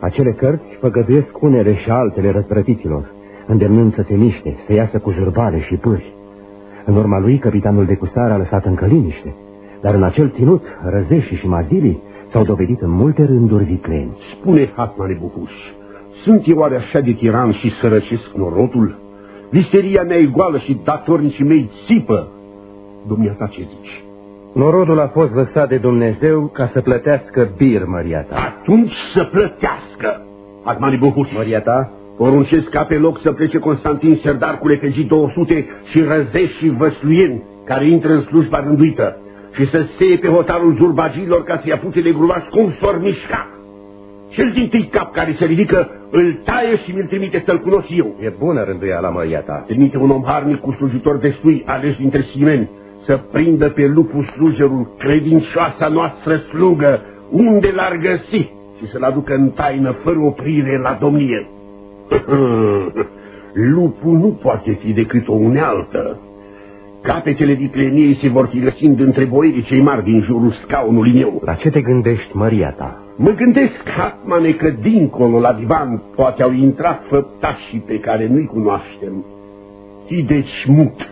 [SPEAKER 7] Acele cărți făgăduiesc unele și altele răzvrătiților, îndemnând să se miște, să iasă cu jurbale și pârși. În urma lui, capitanul de cusar a lăsat încă liniște, dar în acel ținut, răzeșii și mazilii s-au dovedit în multe rânduri vicleni.
[SPEAKER 13] Spune, Hatmane Bucuș, sunt eu oare așa de tiran și sărăcesc norodul? Visteria mea e goală și datornicii mei țipă. Dumneata ce zici?
[SPEAKER 7] Norodul a fost lăsat de Dumnezeu ca să plătească bir, Maria ta.
[SPEAKER 13] Atunci să plătească! Hatmane Bucuș,
[SPEAKER 7] Maria ta?
[SPEAKER 13] poruncesc ca pe loc să plece Constantin Serdar cu lepegii 200 și răzești și văsluieni care intră în slujba rânduită. și să seie pe hotarul zurbagilor ca să-i apuce de gruvaș cum s-or mișca. Cel din tâi cap care se ridică, îl taie și mi-l trimite să-l cunosc eu.
[SPEAKER 3] E bună rânduiala, măria ta.
[SPEAKER 13] Trimite un om harnic cu slujitor destui, ales dintre simeni, să prindă pe lupul slujerul credincioasa noastră slugă, unde l-ar găsi și să-l aducă în taină, fără oprire, la domnie. [LAUGHS] Lupul nu poate fi decât o unealtă. Capetele vicleniei se vor fi găsind între boierii cei mari din jurul scaunului meu.
[SPEAKER 3] La ce te gândești, măria ta?
[SPEAKER 13] Mă gândesc, Hatmane, că dincolo la divan poate au intrat făptașii pe care nu-i cunoaștem. Fii deci mut.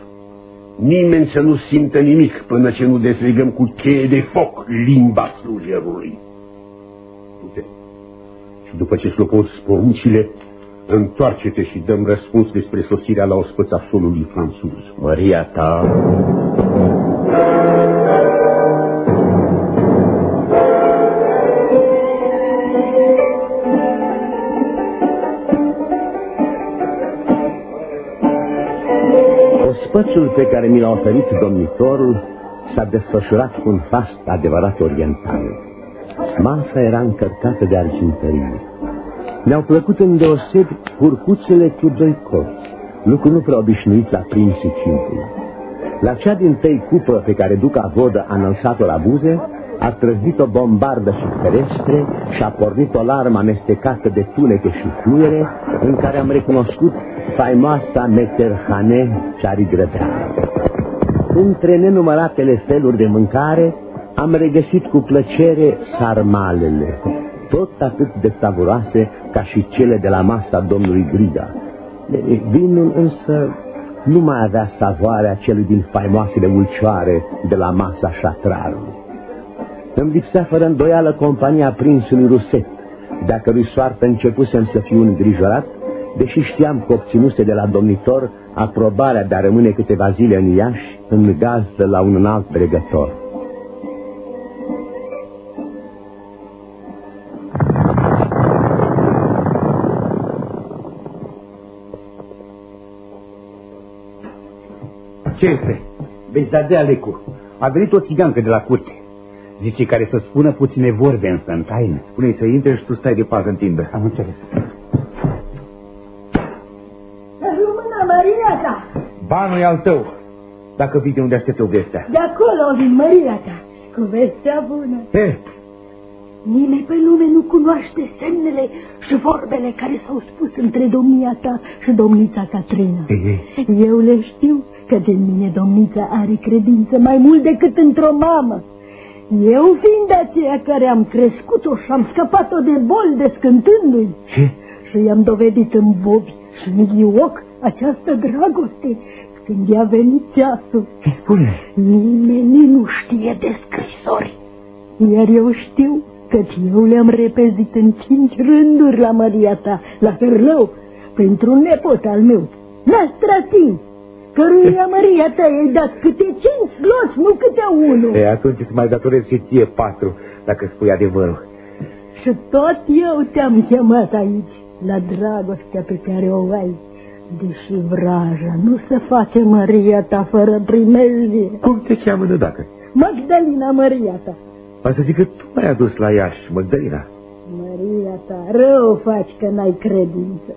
[SPEAKER 13] Nimeni să nu simtă nimic până ce nu deslegăm cu cheie de foc limba slujerului. Și după ce slopoți poruncile, întoarce-te și dăm răspuns despre sosirea la ospăța solului francez.
[SPEAKER 3] Măria ta... Ospățul pe care mi l-a oferit domnitorul s-a desfășurat cu un fast adevărat oriental. Masa era încărcată de argintărie. Ne-au plăcut îndeosebi curcuțele cu doi coți, lucru nu prea obișnuit la prinții timpului. La cea din tăi cupă pe care Duca Vodă a înălțat-o la buze, a trăzit o bombardă și ferestre și a pornit o larmă amestecată de tuneche și fluiere în care am recunoscut faimoasa Meterhane și Arigrădeală. Între nenumăratele feluri de mâncare am regăsit cu plăcere sarmalele, tot atât de savuroase ca și cele de la masa domnului Grida. Vinul însă nu mai avea savoarea celui din faimoasele ulcioare de la masa șatrarului. Îmi lipsea fără îndoială compania prinsului Ruset, dacă lui soartă începusem să fiu îngrijorat, deși știam că obținuse de la domnitor aprobarea de a rămâne câteva zile în Iași, în gazdă la un alt bregător.
[SPEAKER 16] Ce este? Bezade Alecu. A venit o țigancă de la curte. Zice care să spună puține vorbe însă în taină.
[SPEAKER 11] Spune-i să intre și tu stai de pază în tindă.
[SPEAKER 16] Am înțeles.
[SPEAKER 17] Rămână, Maria ta!
[SPEAKER 11] Banul e al tău, dacă vii de unde aștepte o vestea.
[SPEAKER 17] De acolo vin Maria ta, cu vestea bună.
[SPEAKER 11] He,
[SPEAKER 17] Nimeni pe lume nu cunoaște semnele și vorbele care s-au spus între domnia ta și domnița Catrina. Eu le știu că din mine domnița are credință mai mult decât într-o mamă. Eu fiind aceea care am crescut-o și am scăpat-o de bol descântându-i.
[SPEAKER 11] Ce?
[SPEAKER 17] Și i-am dovedit în bobi și în ghioc această dragoste când i-a venit ceasul.
[SPEAKER 11] Spune.
[SPEAKER 17] Nimeni nu știe de scrisori, iar eu știu căci eu le-am repezit în cinci rânduri la Maria ta, la Hârlău, pentru un nepot al meu, Nastratin, căruia [LAUGHS] Maria ta i-ai dat câte cinci sloți, nu câte unul.
[SPEAKER 11] E, atunci îți mai datorez și ție patru, dacă spui adevărul.
[SPEAKER 17] Și tot eu te-am chemat aici, la dragostea pe care o ai. Deși vraja nu se face Maria ta fără primejdie.
[SPEAKER 11] Cum te cheamă de dacă?
[SPEAKER 17] Magdalena Maria ta.
[SPEAKER 11] Ba să zic că tu m-ai adus la Iași, Măgdălina.
[SPEAKER 17] Maria ta, rău faci că n-ai credință.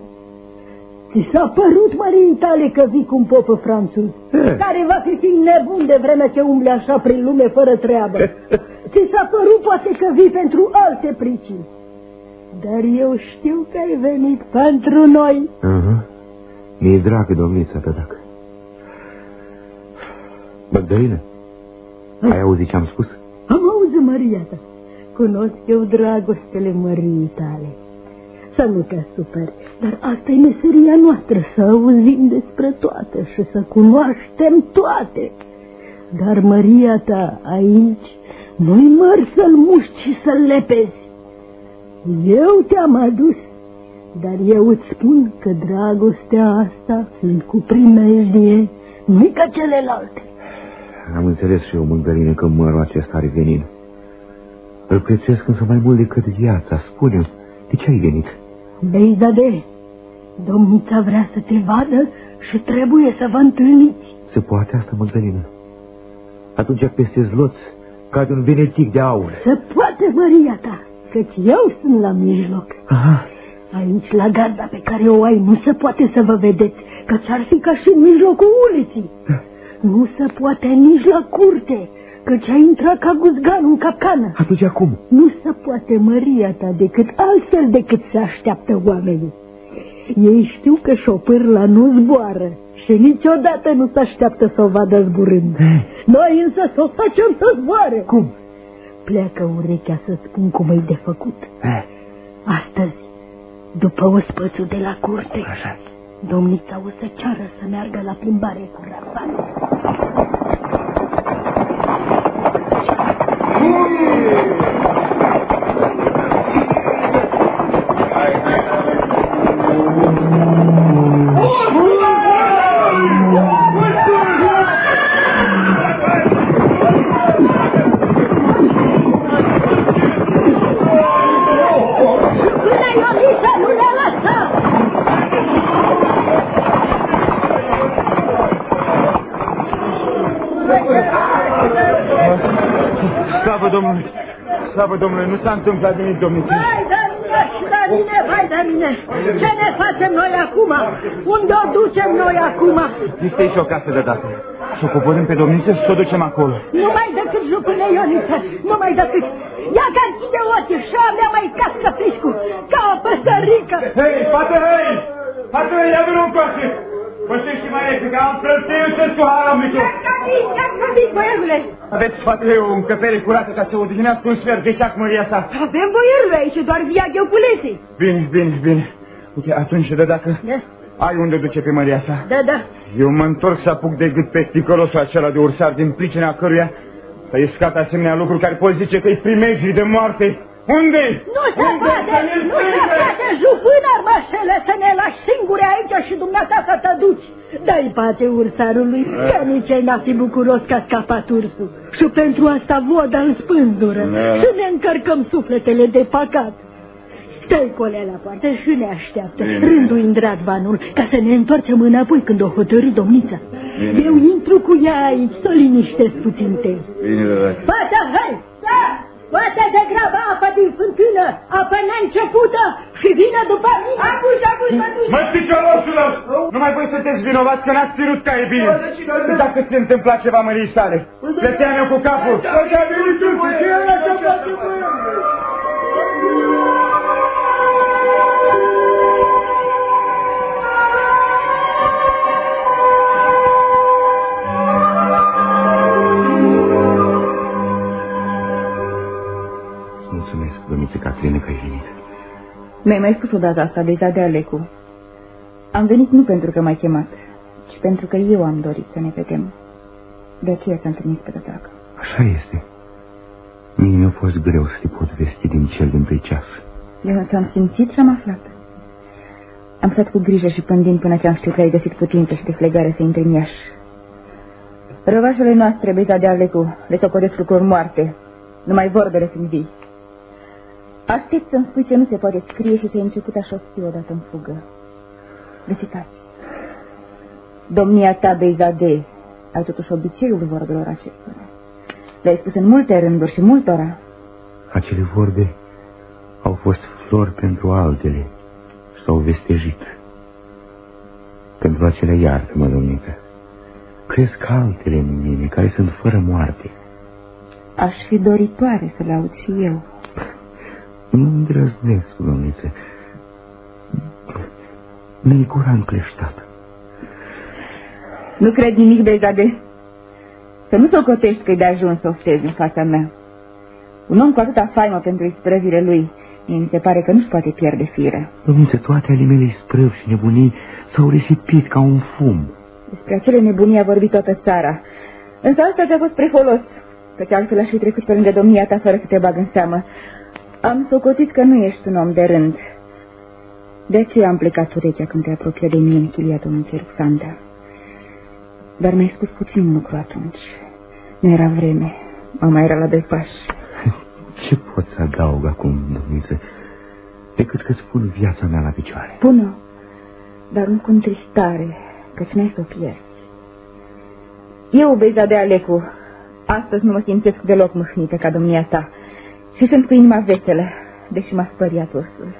[SPEAKER 17] Ți s-a părut Mariei tale că vii cu un popă franțuz, care va fi fi nebun de vreme ce umble așa prin lume fără treabă. [LAUGHS] Ți s-a părut poate că vii pentru alte pricini. Dar eu știu că ai venit pentru noi.
[SPEAKER 11] Uh-huh. Mi-e dragă domnița ta, dacă. Măgdălină, ai auzit ce am spus?
[SPEAKER 17] Am auzit, Maria ta. Cunosc eu dragostele măriei tale. Să nu te superi, dar asta e meseria noastră, să auzim despre toate și să cunoaștem toate. Dar Maria ta aici nu-i măr să-l muști și să-l lepezi. Eu te-am adus, dar eu îți spun că dragostea asta, fiind cu primejdie, nu-i ca celelalte.
[SPEAKER 11] Am înțeles și eu, Măgdălină, că mărul acesta are venin. Îl prețuiesc însă mai mult decât viața. spune de ce ai venit?
[SPEAKER 17] Beizade, domnița vrea să te vadă și trebuie să vă întâlniți.
[SPEAKER 11] Se poate asta, Măgdălină? Atunci peste zloț cade un venetic de aur.
[SPEAKER 17] Se poate, Maria ta, căci eu sunt la mijloc.
[SPEAKER 11] Aha.
[SPEAKER 17] Aici, la garda pe care o ai, nu se poate să vă vedeți, căci ar fi ca și în mijlocul uliții.
[SPEAKER 11] Da.
[SPEAKER 17] Nu se poate nici la curte, căci ai intrat ca guzganul în capcană.
[SPEAKER 11] Atunci acum?
[SPEAKER 17] Nu se poate, Maria ta, decât altfel decât se așteaptă oamenii. Ei știu că șopârla nu zboară și niciodată nu se așteaptă să o vadă zburând. Noi însă să o facem să zboare.
[SPEAKER 11] Cum?
[SPEAKER 17] Pleacă urechea să spun cum e de făcut. Astăzi, după ospățul de la curte,
[SPEAKER 11] Așa.
[SPEAKER 17] Domnița o să ceară să meargă la plimbare cu Rafa.
[SPEAKER 18] S-a întâmplat nimic, domnice.
[SPEAKER 17] Vai de mine și de mine, vai de mine! Ce ne facem noi acum? Unde o ducem noi acum?
[SPEAKER 18] Este aici o casă de dată. Să o coborâm pe domniță și să o ducem acolo.
[SPEAKER 17] Numai decât jupâne Ioniță, numai decât. Ia că de ochii și a mea mai cască piscul, ca o păsărică.
[SPEAKER 18] Hei, fată, hei! Fată, hei, ia vină un coace! Pășești și mai repede, am frățeiul să-ți cu haramitul.
[SPEAKER 17] Cascabiți, cascabiți, băierule!
[SPEAKER 18] Aveți, fată, hei, o încăpere curată ca să o odihnească un sfert de ceac măria sa.
[SPEAKER 17] Avem băierule aici, doar via gheoculesei.
[SPEAKER 18] Bine, bine, bine. Uite, atunci de dacă
[SPEAKER 17] Da,
[SPEAKER 18] ai unde duce pe măria sa.
[SPEAKER 17] da, da.
[SPEAKER 18] Eu mă întorc să apuc de gât pe ticălosul acela de ursar din pricina căruia s-a iscat asemenea lucruri care poți zice că-i primejii de moarte. Unde
[SPEAKER 17] Nu se poate, nu se poate, jupân armașele, să ne lași singure aici și dumneata să te duci. Dai pace ursarului, că nici ei n-a fi bucuros că a scapat ursul. Și pentru asta voda în spândură,
[SPEAKER 18] Da.
[SPEAKER 17] să ne încărcăm sufletele de păcat. Stai colea la poartă și ne așteaptă,
[SPEAKER 18] Bine.
[SPEAKER 17] rânduind radvanul, ca să ne întoarcem înapoi când o hotărâ domnița.
[SPEAKER 18] Bine.
[SPEAKER 17] Eu intru cu ea aici, să o liniștesc puțin te.
[SPEAKER 18] Bine, da, da.
[SPEAKER 17] Fata, hai! Da! Poate de grabă apă din fântână, apă neîncepută și vină după mine. Acuși, acuși, mă duci.
[SPEAKER 18] Mă, ticălosulă! Nu mai voi sunteți vinovați că n-ați ținut ca e bine. Dacă ți-a întâmplat ceva mării sale, plăteam-o cu capul.
[SPEAKER 11] Mulțumesc, domniță Catrine, că ai venit.
[SPEAKER 19] Mi-ai mai spus odată asta de de Alecu. Am venit nu pentru că m-ai chemat, ci pentru că eu am dorit să ne vedem. De aceea ți-am trimis pe tătacă.
[SPEAKER 11] Așa este. Mie mi-a fost greu să te pot vesti din cel din tâi ceas.
[SPEAKER 19] Eu însă am simțit și am aflat. Am stat cu grijă și pândind până ce am știut că ai găsit putință și de flegare să intri în Iași. Răvașele noastre, beta de Alecu, le socodesc lucruri moarte. Numai vorbele sunt vii. Aștept să-mi spui ce nu se poate scrie și ce ai început a șosti odată în fugă. Recitați. Domnia ta, Beizadeș, ai totuși obiceiul vorbelor acestora. Le-ai spus în multe rânduri și multora.
[SPEAKER 11] Acele vorbe au fost flori pentru altele și s-au vestejit. Pentru acele iartă-mă, domnică. Cresc altele în mine care sunt fără moarte.
[SPEAKER 19] Aș fi doritoare să le aud și eu.
[SPEAKER 11] Nu îndrăznesc, domniță. Mi-i gura încleștată.
[SPEAKER 19] Nu cred nimic, Bezade. Să nu socotești că-i de ajuns să oftezi în fața mea. Un om cu atâta faimă pentru isprăvile lui, mie mi se pare că nu-și poate pierde firea.
[SPEAKER 11] Domniță, toate ale mele isprăvi și nebunii s-au risipit ca un fum.
[SPEAKER 19] Despre acele nebunii a vorbit toată țara. Însă asta ți-a fost prefolos, căci altfel aș fi trecut pe lângă domnia ta fără să te bag în seamă. Am socotit că nu ești un om de rând. De aceea am plecat urechea când te apropie de mine în chilia domniței Ruxanda. Dar mi-ai spus puțin lucru atunci. Nu era vreme. Mama era la doi pași. [LAUGHS]
[SPEAKER 11] Ce pot să adaug acum, domniță, decât că spun viața mea la picioare?
[SPEAKER 19] Bună, dar nu cu întristare, căci n-ai să o pierzi. Eu, Beza de Alecu, Astăzi nu mă simțesc deloc mâhnită ca domnia ta și sunt cu inima veselă, deși m-a spăriat ursul.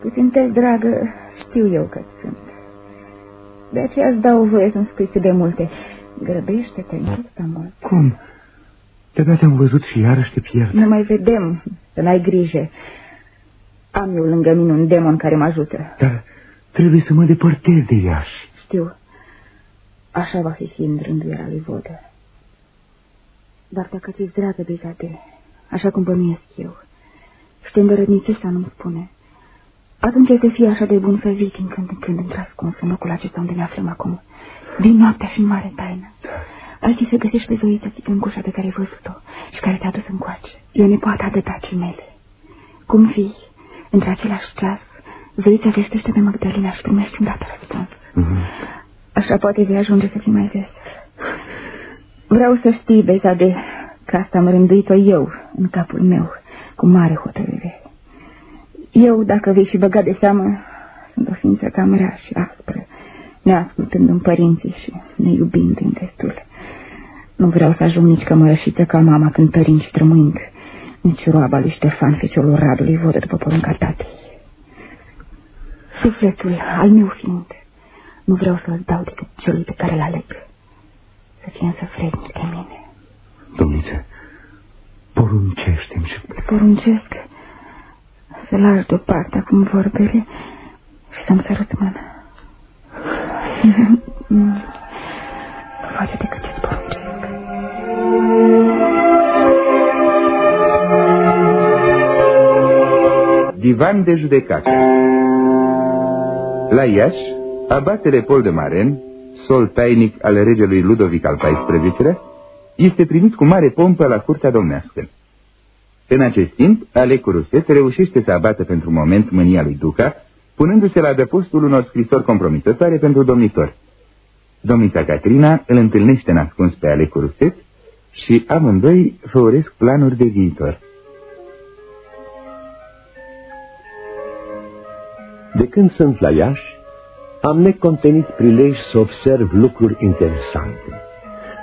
[SPEAKER 19] Tu sunteți, dragă, știu eu că sunt. De aceea îți dau voie să-mi spui cât de multe. Grăbește-te, nu sta mult.
[SPEAKER 14] Cum? De-abia te-am văzut și iarăși te pierd.
[SPEAKER 19] Ne mai vedem, să n-ai grijă. Am eu lângă mine un demon care mă ajută.
[SPEAKER 14] Dar trebuie să mă depărtez de Iași.
[SPEAKER 19] Știu. Așa va fi și în rânduiera lui Vodă. Dar dacă ți-ți dragă Bezade, așa cum bănuiesc eu, și te îndărădnițești să nu-mi spune, atunci ai să fie așa de bun să vii din când în când într-ascuns în locul acesta unde ne aflăm acum, din noaptea și în mare taină. Alții să găsești pe Zoița țigăncușa pe care ai văzut-o și care te-a dus încoace. E nepoata de tacii mele. Cum vii, într același ceas, Zoița vestește pe Magdalena și primești îndată răspuns. Mm -hmm. Așa poate vei ajunge să fii mai vesel. Vreau să știi, Bezade, că asta am rânduit-o eu în capul meu, cu mare hotărâre. Eu, dacă vei fi băgat de seamă, sunt o ființă cam rea și aspră, neascultând-mi părinții și ne iubind în destul. Nu vreau să ajung nici cămărășiță ca mama cântărind și strămâind, nici roaba lui Ștefan, feciolul Radului, vodă după porunca tatei. Sufletul al meu fiind, nu vreau să-l dau decât celui pe care l-aleg, să fie însă vrednic de mine.
[SPEAKER 14] Domnițe, poruncește-mi și...
[SPEAKER 19] Îți poruncesc să lași deoparte acum vorbele și să-mi sărut mâna. [LAUGHS] Face decât îți poruncesc.
[SPEAKER 1] Divan de judecată La Iași, abatele Pol de Maren, sol tainic al regelui Ludovic al XIV-lea, este primit cu mare pompă la curtea domnească. În acest timp, Alec Ruset reușește să abată pentru moment mânia lui Duca, punându-se la dăpostul unor scrisori compromisătoare pentru domnitor. Domnita Catrina îl întâlnește nascuns pe Alec Ruset și amândoi făuresc planuri de viitor.
[SPEAKER 3] De când sunt la Iași, am necontenit prilej să observ lucruri interesante.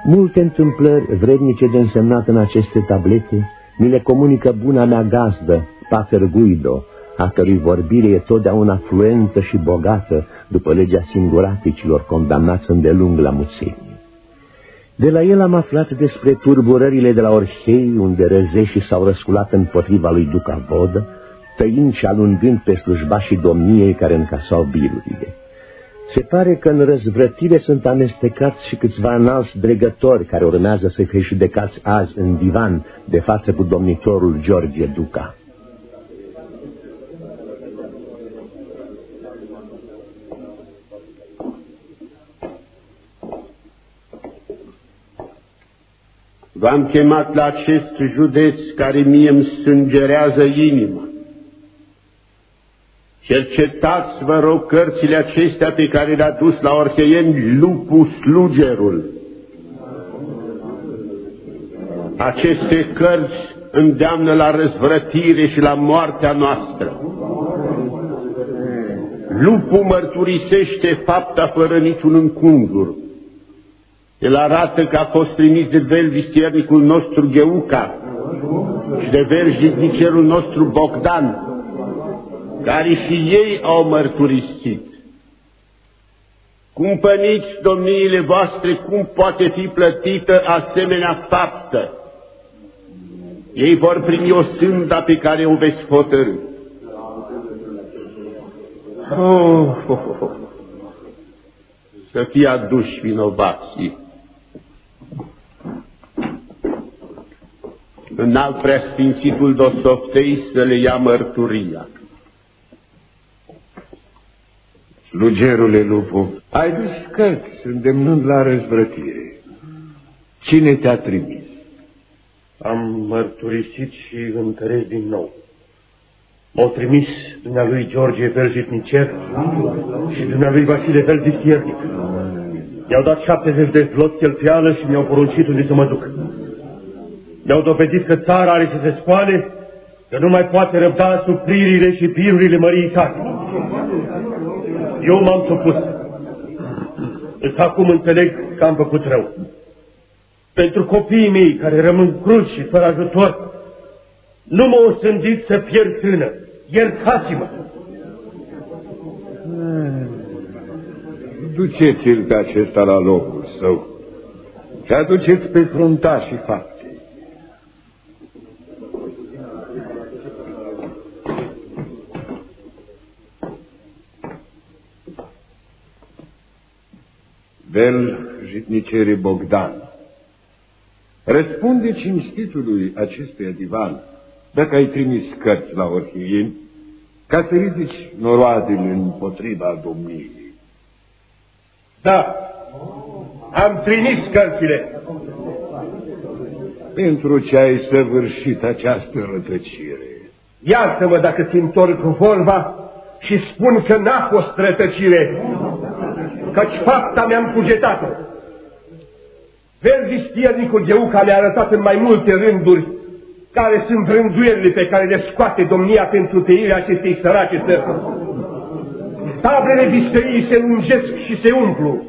[SPEAKER 3] Multe întâmplări vrednice de însemnat în aceste tablete mi le comunică buna mea gazdă, Pater Guido, a cărui vorbire e totdeauna fluentă și bogată după legea singuraticilor condamnați îndelung la muțenie. De la el am aflat despre turburările de la Orhei, unde răzeșii s-au răsculat împotriva lui Duca Vodă, tăind și alungând pe slujbașii domniei care încasau birurile. Se pare că în răzvrătire sunt amestecați și câțiva înalți dregători care urmează să fie judecați azi în divan de față cu domnitorul George Duca.
[SPEAKER 13] V-am chemat la acest județ care mie îmi sângerează inima. Cercetați, vă rog, cărțile acestea pe care le-a dus la Orheieni lupul slugerul. Aceste cărți îndeamnă la răzvrătire și la moartea noastră. Lupul mărturisește fapta fără niciun încungur. El arată că a fost trimis de velvistiernicul nostru Gheuca și de verjnicerul nostru Bogdan, care și ei au mărturisit. Cumpăniți domniile voastre cum poate fi plătită asemenea faptă. Ei vor primi o sânda pe care o veți hotărâ. Oh, oh, oh, oh. Să fie aduși vinovații. În alt preasfințitul Dosoftei să le ia mărturia.
[SPEAKER 14] Slugerule Lupu, ai discăți îndemnând la răzvrătire. Cine te-a trimis?
[SPEAKER 20] Am mărturisit și întăresc din nou. M-au trimis dumnealui George Veljitnicer și dumnealui Vasile Veldistiernic. Mi-au dat 70 de zlot cheltuială și mi-au poruncit unde să mă duc. Mi-au dovedit că țara are să se scoale, că nu mai poate răbda suplirile și birurile mării sale. Eu m-am supus. Însă acum înțeleg că am făcut rău. pentru copiii mei care rămân cruci și fără ajutor, nu mă osândiți să pierd tână. Iertați-mă!
[SPEAKER 13] Duceți-l pe acesta la locul său și aduceți pe fruntașii faptei. Vel, jitnicerii Bogdan, răspunde cinstitului acestui divan dacă ai trimis cărți la Orhiin ca să ridici noroadele împotriva domniei.
[SPEAKER 20] Da, am trimis cărțile.
[SPEAKER 13] Pentru ce ai săvârșit această rătăcire?
[SPEAKER 20] Iartă-mă dacă ți întorc vorba și spun că n-a fost rătăcire, căci fapta mi-am cugetat-o. Verdi stiernicul Gheuca mi-a arătat în mai multe rânduri care sunt rânduierile pe care le scoate domnia pentru tăirea acestei sărace țări. Tablele bisterii se lungesc și se umplu.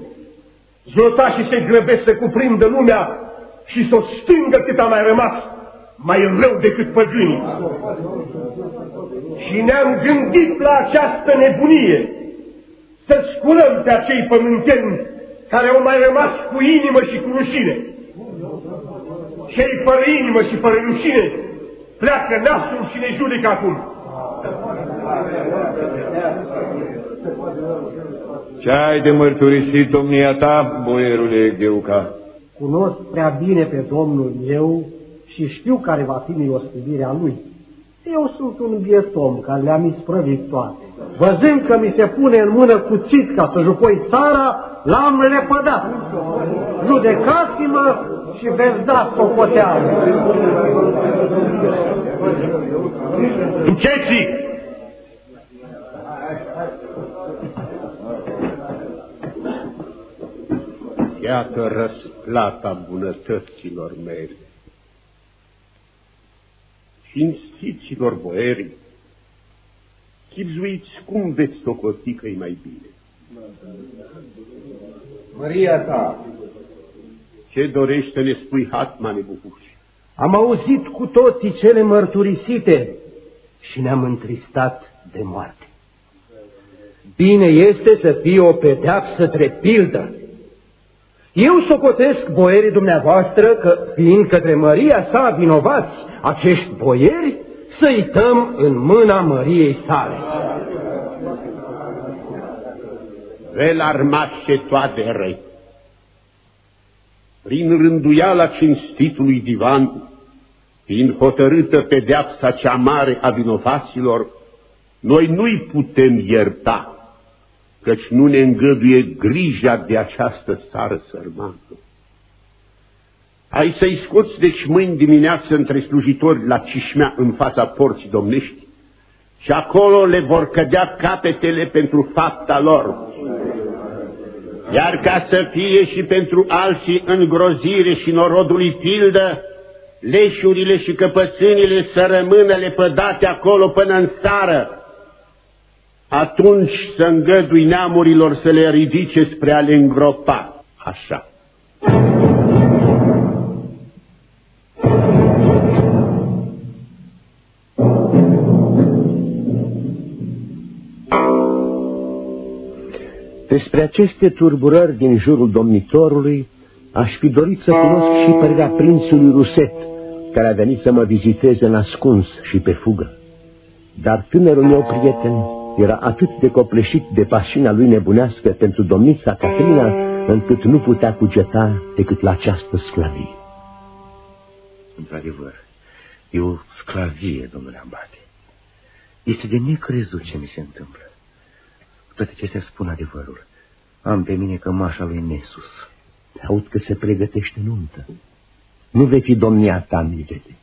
[SPEAKER 20] Zlotașii se grăbesc să cuprindă lumea și să o stingă cât a mai rămas, mai rău decât păgânii. Și ne-am gândit la această nebunie, să sculăm pe acei pământeni care au mai rămas cu inimă și cu rușine. Cei fără inimă și fără rușine pleacă nasul și ne judecă acum.
[SPEAKER 13] Ce ai de mărturisit, domnia ta, boierule Gheuca?
[SPEAKER 21] Cunosc prea bine pe domnul meu și știu care va fi milostivirea lui. Eu sunt un biet om care le-am isprăvit toate. Văzând că mi se pune în mână cuțit ca să jucoi țara, l-am lepădat. Judecați-mă și veți da socoteală.
[SPEAKER 20] Duceți!
[SPEAKER 13] Iată răsplata bunătăților mele. Cinstiților boierii, chipzuiți cum veți socoti că mai bine.
[SPEAKER 21] Maria ta,
[SPEAKER 13] ce dorești să ne spui, Hatmane Bucuș?
[SPEAKER 21] am auzit cu toții cele mărturisite și ne-am întristat de moarte. Bine este să fie o pedeapsă trepildă. Eu socotesc boierii dumneavoastră că, fiind către Maria sa vinovați acești boieri, să-i dăm în mâna Măriei sale.
[SPEAKER 13] Vel armașe toate răi. Prin rânduiala cinstitului divan, fiind hotărâtă pedeapsa cea mare a vinovaților, noi nu-i putem ierta căci nu ne îngăduie grija de această țară sărmană. Ai să-i scoți deci mâini dimineață între slujitori la cișmea în fața porții domnești și acolo le vor cădea capetele pentru fapta lor. Iar ca să fie și pentru alții îngrozire și norodului pildă, leșurile și căpățânile să rămână lepădate acolo până în țară, atunci să îngădui neamurilor să le ridice spre a le îngropa. Așa.
[SPEAKER 3] Despre aceste turburări din jurul domnitorului aș fi dorit să cunosc și părerea prințului Ruset, care a venit să mă viziteze în ascuns și pe fugă. Dar tânărul meu prieten era atât de copleșit de pasiunea lui nebunească pentru domnița Caterina, încât nu putea cugeta decât la această sclavie.
[SPEAKER 11] Într-adevăr, e o sclavie, domnule Ambate. Este de necrezut ce mi se întâmplă. Toate acestea spun adevărul. Am pe mine cămașa lui Nesus.
[SPEAKER 3] Aud că se pregătește nuntă. Nu vei fi domnia ta, Milete.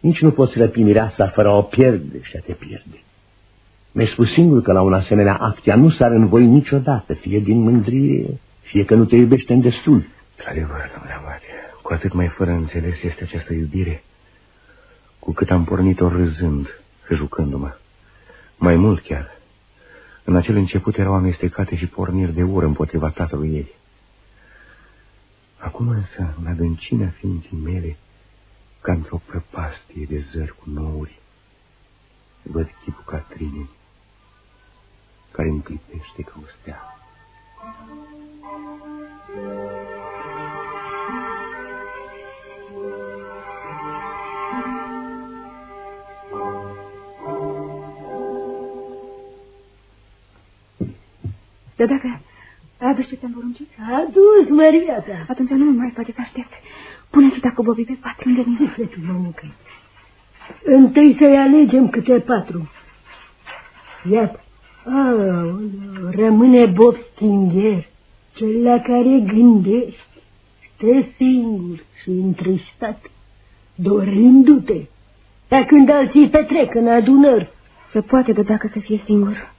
[SPEAKER 3] Nici nu poți răpi mireasa fără a o pierde și a te pierde. Mi-ai spus singur că la un asemenea act ea nu s-ar învoi niciodată, fie din mândrie, fie că nu te iubește în destul.
[SPEAKER 11] Într-adevăr, domnule Amate, cu atât mai fără înțeles este această iubire, cu cât am pornit-o râzând, jucându-mă. Mai mult chiar, în acel început erau amestecate și porniri de ură împotriva tatălui ei. Acum însă, în adâncimea ființii mele, ca într-o prăpastie de zări cu nouri, văd chipul Catrinei, care îmi clipește ca o stea.
[SPEAKER 19] Dar dacă adus ce ți-am poruncit?
[SPEAKER 17] Adus, Maria ta.
[SPEAKER 19] Atunci nu mă mai face să aștept. Pune și dacă Bobby pe pat lângă mine.
[SPEAKER 17] Sufletul mămucă. Întâi să-i alegem câte patru. Iată. Aoleu, rămâne Bob Stinger, cel la care gândești. Stă singur și întristat, dorindu-te. Pe când alții petrec în adunări.
[SPEAKER 19] Se poate de dacă să fie singur.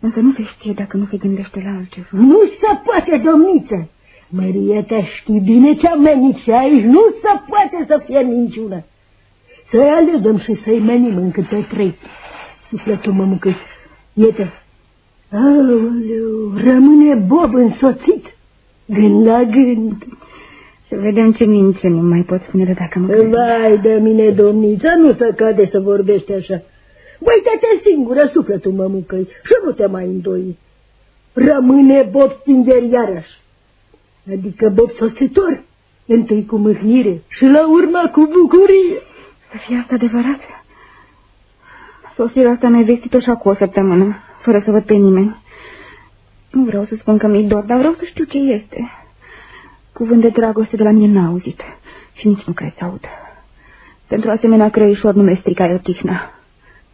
[SPEAKER 19] Însă nu se știe dacă nu se gândește la altceva.
[SPEAKER 17] Nu se poate, domniță. Maria, te știi bine ce am menit și aici nu se poate să fie niciuna. Să-i alegem și să-i menim în câte trei. Sufletul mă mâncăi. Iete. Aoleu, rămâne Bob însoțit. Gând la gând.
[SPEAKER 19] Să vedem ce minciuni mai pot spune de dacă mă gândesc.
[SPEAKER 17] Vai de mine, domnița, nu se cade să vorbești așa. Uită-te singură, sufletul mă mâncăi, și nu te mai îndoi. Rămâne Bob Stinger iarăși. Adică Bob sositor, întâi cu mâhnire și la urmă cu bucurie.
[SPEAKER 19] Să fie asta adevărat? Sosirea asta mi-a vestit-o și acum o săptămână, fără să văd pe nimeni. Nu vreau să spun că mi-i dor, dar vreau să știu ce este. Cuvânt de dragoste de la mine n-a auzit și nici nu cred să aud. Pentru asemenea crăișor nu mi-e strica eu tihna.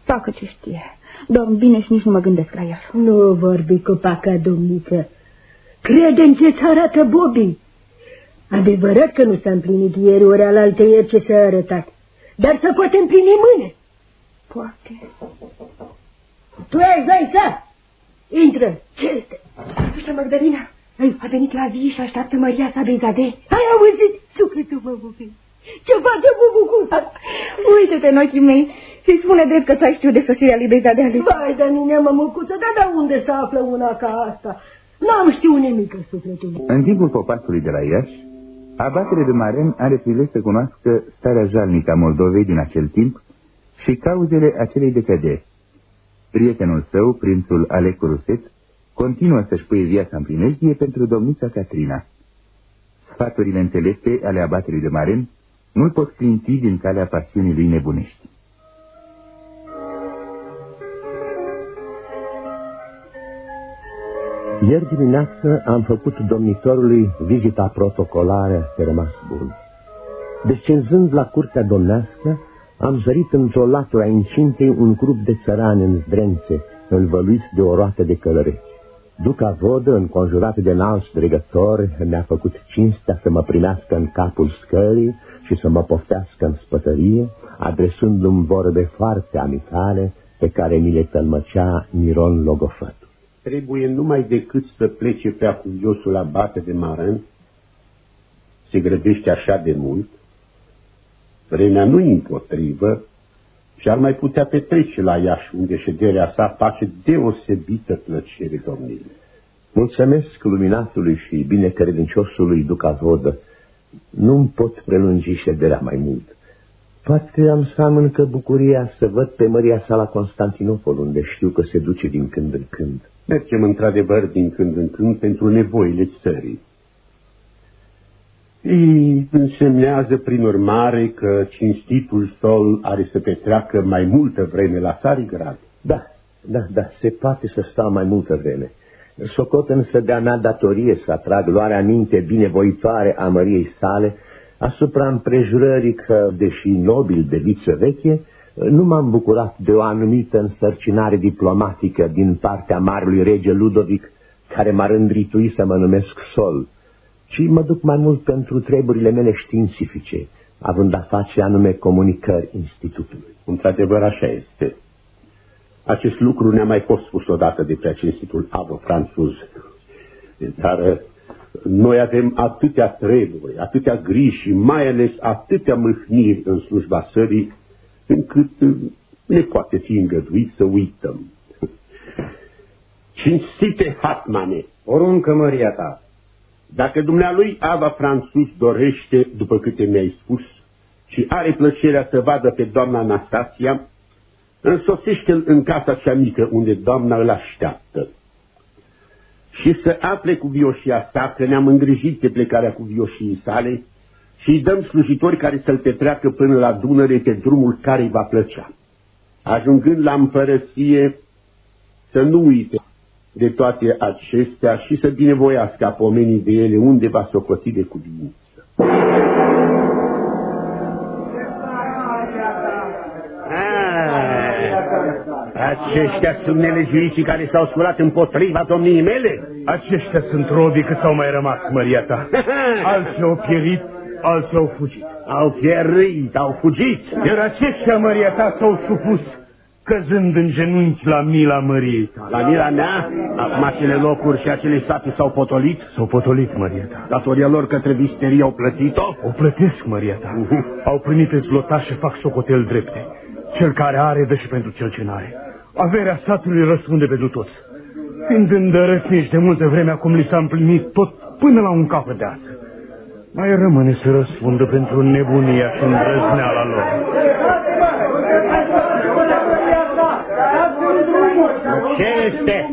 [SPEAKER 19] Facă ce știe. Dorm bine și nici nu mă gândesc la el.
[SPEAKER 17] Nu vorbi cu paca, domniță. Crede în ce-ți arată Bobby. Adevărat că nu s-a împlinit ieri ori alaltă ieri ce s-a arătat, dar se poate împlini mâine.
[SPEAKER 19] Poate.
[SPEAKER 17] Tu ai zaița? Intră. Ce este?
[SPEAKER 19] Ușa Magdalena. A venit la vii și așteaptă Maria sa Bezade.
[SPEAKER 17] Ai auzit? Sufletul mă bucur. Ce face bubucuța?
[SPEAKER 19] Uite-te în ochii mei și spune drept că s-ai știut de sosirea lui Bezade.
[SPEAKER 17] Vai de mine, mămucuță, dar de unde se află una ca asta? N-am știut nimic în sufletul meu.
[SPEAKER 1] În timpul popasului de la Iași, abatele de Maren are prilej să cunoască starea jalnică a Moldovei din acel timp și cauzele acelei decăderi. Prietenul său, prințul Alecu Ruset, continuă să-și pui viața în primejdie pentru domnița Catrina. Sfaturile înțelepte ale abaterii de Maren nu-l pot clinti din calea pasiunii lui nebunești.
[SPEAKER 3] Ieri dimineață am făcut domnitorului vizita protocolară pe rămas bun. Descenzând la curtea domnească, am zărit într-o latură a incintei un grup de țărani în zdrențe, învăluiți de o roată de călăreți. Duca Vodă, înconjurat de înalți dregători, mi-a făcut cinstea să mă primească în capul scării și să mă poftească în spătărie, adresându-mi vorbe foarte amicale pe care mi le tălmăcea Miron Logofăt.
[SPEAKER 13] Trebuie numai decât să plece pe acuviosul la bate de Maran, se grăbește așa de mult, vremea nu împotrivă și ar mai putea petrece la Iași, unde șederea sa face deosebită plăcere domnile.
[SPEAKER 3] Mulțumesc luminatului și binecredinciosului Duca Vodă. Nu-mi pot prelungi șederea mai mult. Poate am să am încă bucuria să văd pe Maria sa la Constantinopol, unde știu că se duce din când în când.
[SPEAKER 13] Mergem într-adevăr din când în când pentru nevoile țării. Ei însemnează prin urmare că cinstitul sol are să petreacă mai multă vreme la Sarigrad.
[SPEAKER 3] Da, da, da, se poate să stau mai multă vreme. Socot însă de-a mea datorie să atrag luarea minte binevoitoare a măriei sale asupra împrejurării că, deși nobil de viță veche, nu m-am bucurat de o anumită însărcinare diplomatică din partea marului rege Ludovic, care m-ar îndritui să mă numesc Sol, ci mă duc mai mult pentru treburile mele științifice, având a face anume comunicări institutului.
[SPEAKER 13] Într-adevăr așa este. Acest lucru ne-a mai fost spus odată de pe acest institut avo-franțuz. Dar uh, noi avem atâtea treburi, atâtea griji și mai ales atâtea mâhniri în slujba sării, încât uh, ne poate fi îngăduit să uităm. Cinstite hatmane!
[SPEAKER 22] Poruncă, măria ta!
[SPEAKER 13] Dacă dumnealui Ava Franțus dorește, după câte mi-ai spus, și are plăcerea să vadă pe doamna Anastasia, însoțește-l în casa cea mică unde doamna îl așteaptă. Și să afle cu vioșia sa că ne-am îngrijit de plecarea cu vioșii sale și îi dăm slujitori care să-l petreacă până la Dunăre pe drumul care îi va plăcea. Ajungând la împărăție, să nu uite de toate acestea și să binevoiască pomenii de ele unde va socoti de cuvință.
[SPEAKER 11] Aceștia sunt nelegiuiții care s-au sculat împotriva domniei mele?
[SPEAKER 23] Aceștia sunt robii cât au mai rămas, măria ta. [LAUGHS] Alții au pierit, alții au fugit.
[SPEAKER 11] Au pierit, au fugit.
[SPEAKER 23] Iar aceștia, măria ta, s-au supus căzând în genunchi la mila măriei
[SPEAKER 11] La mila mea, acum acele locuri și acele sate s-au potolit?
[SPEAKER 23] S-au potolit, măria ta.
[SPEAKER 11] Datoria lor către visterie au plătit-o?
[SPEAKER 23] O plătesc, măria ta. au primit zlota și fac socotel drepte. Cel care are, dă și pentru cel ce n-are. Averea satului răspunde pentru toți. Fiind îndărătnici de multă vreme, acum li s-a împlinit tot până la un capăt de ață. Mai rămâne să răspundă pentru nebunia și îndrăzneala lor.
[SPEAKER 11] Ce este?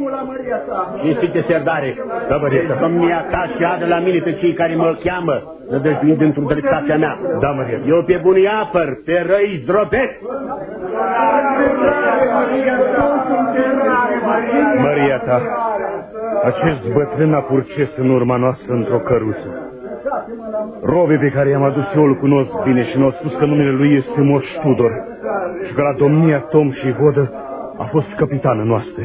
[SPEAKER 11] Cinstite serdare,
[SPEAKER 23] da,
[SPEAKER 11] domnia ta și adă la mine pe cei care mă cheamă, nădăjduind într-o dreptatea mea.
[SPEAKER 23] Da, Maria.
[SPEAKER 11] Eu pe bunii apăr, pe răi zdrobesc.
[SPEAKER 23] Maria ta, acest bătrân a purces în urma noastră într-o căruță. Robe pe care i-am adus eu îl cunosc bine și mi-au spus că numele lui este Moș Tudor și că la domnia Tom și Vodă a fost capitană noastră,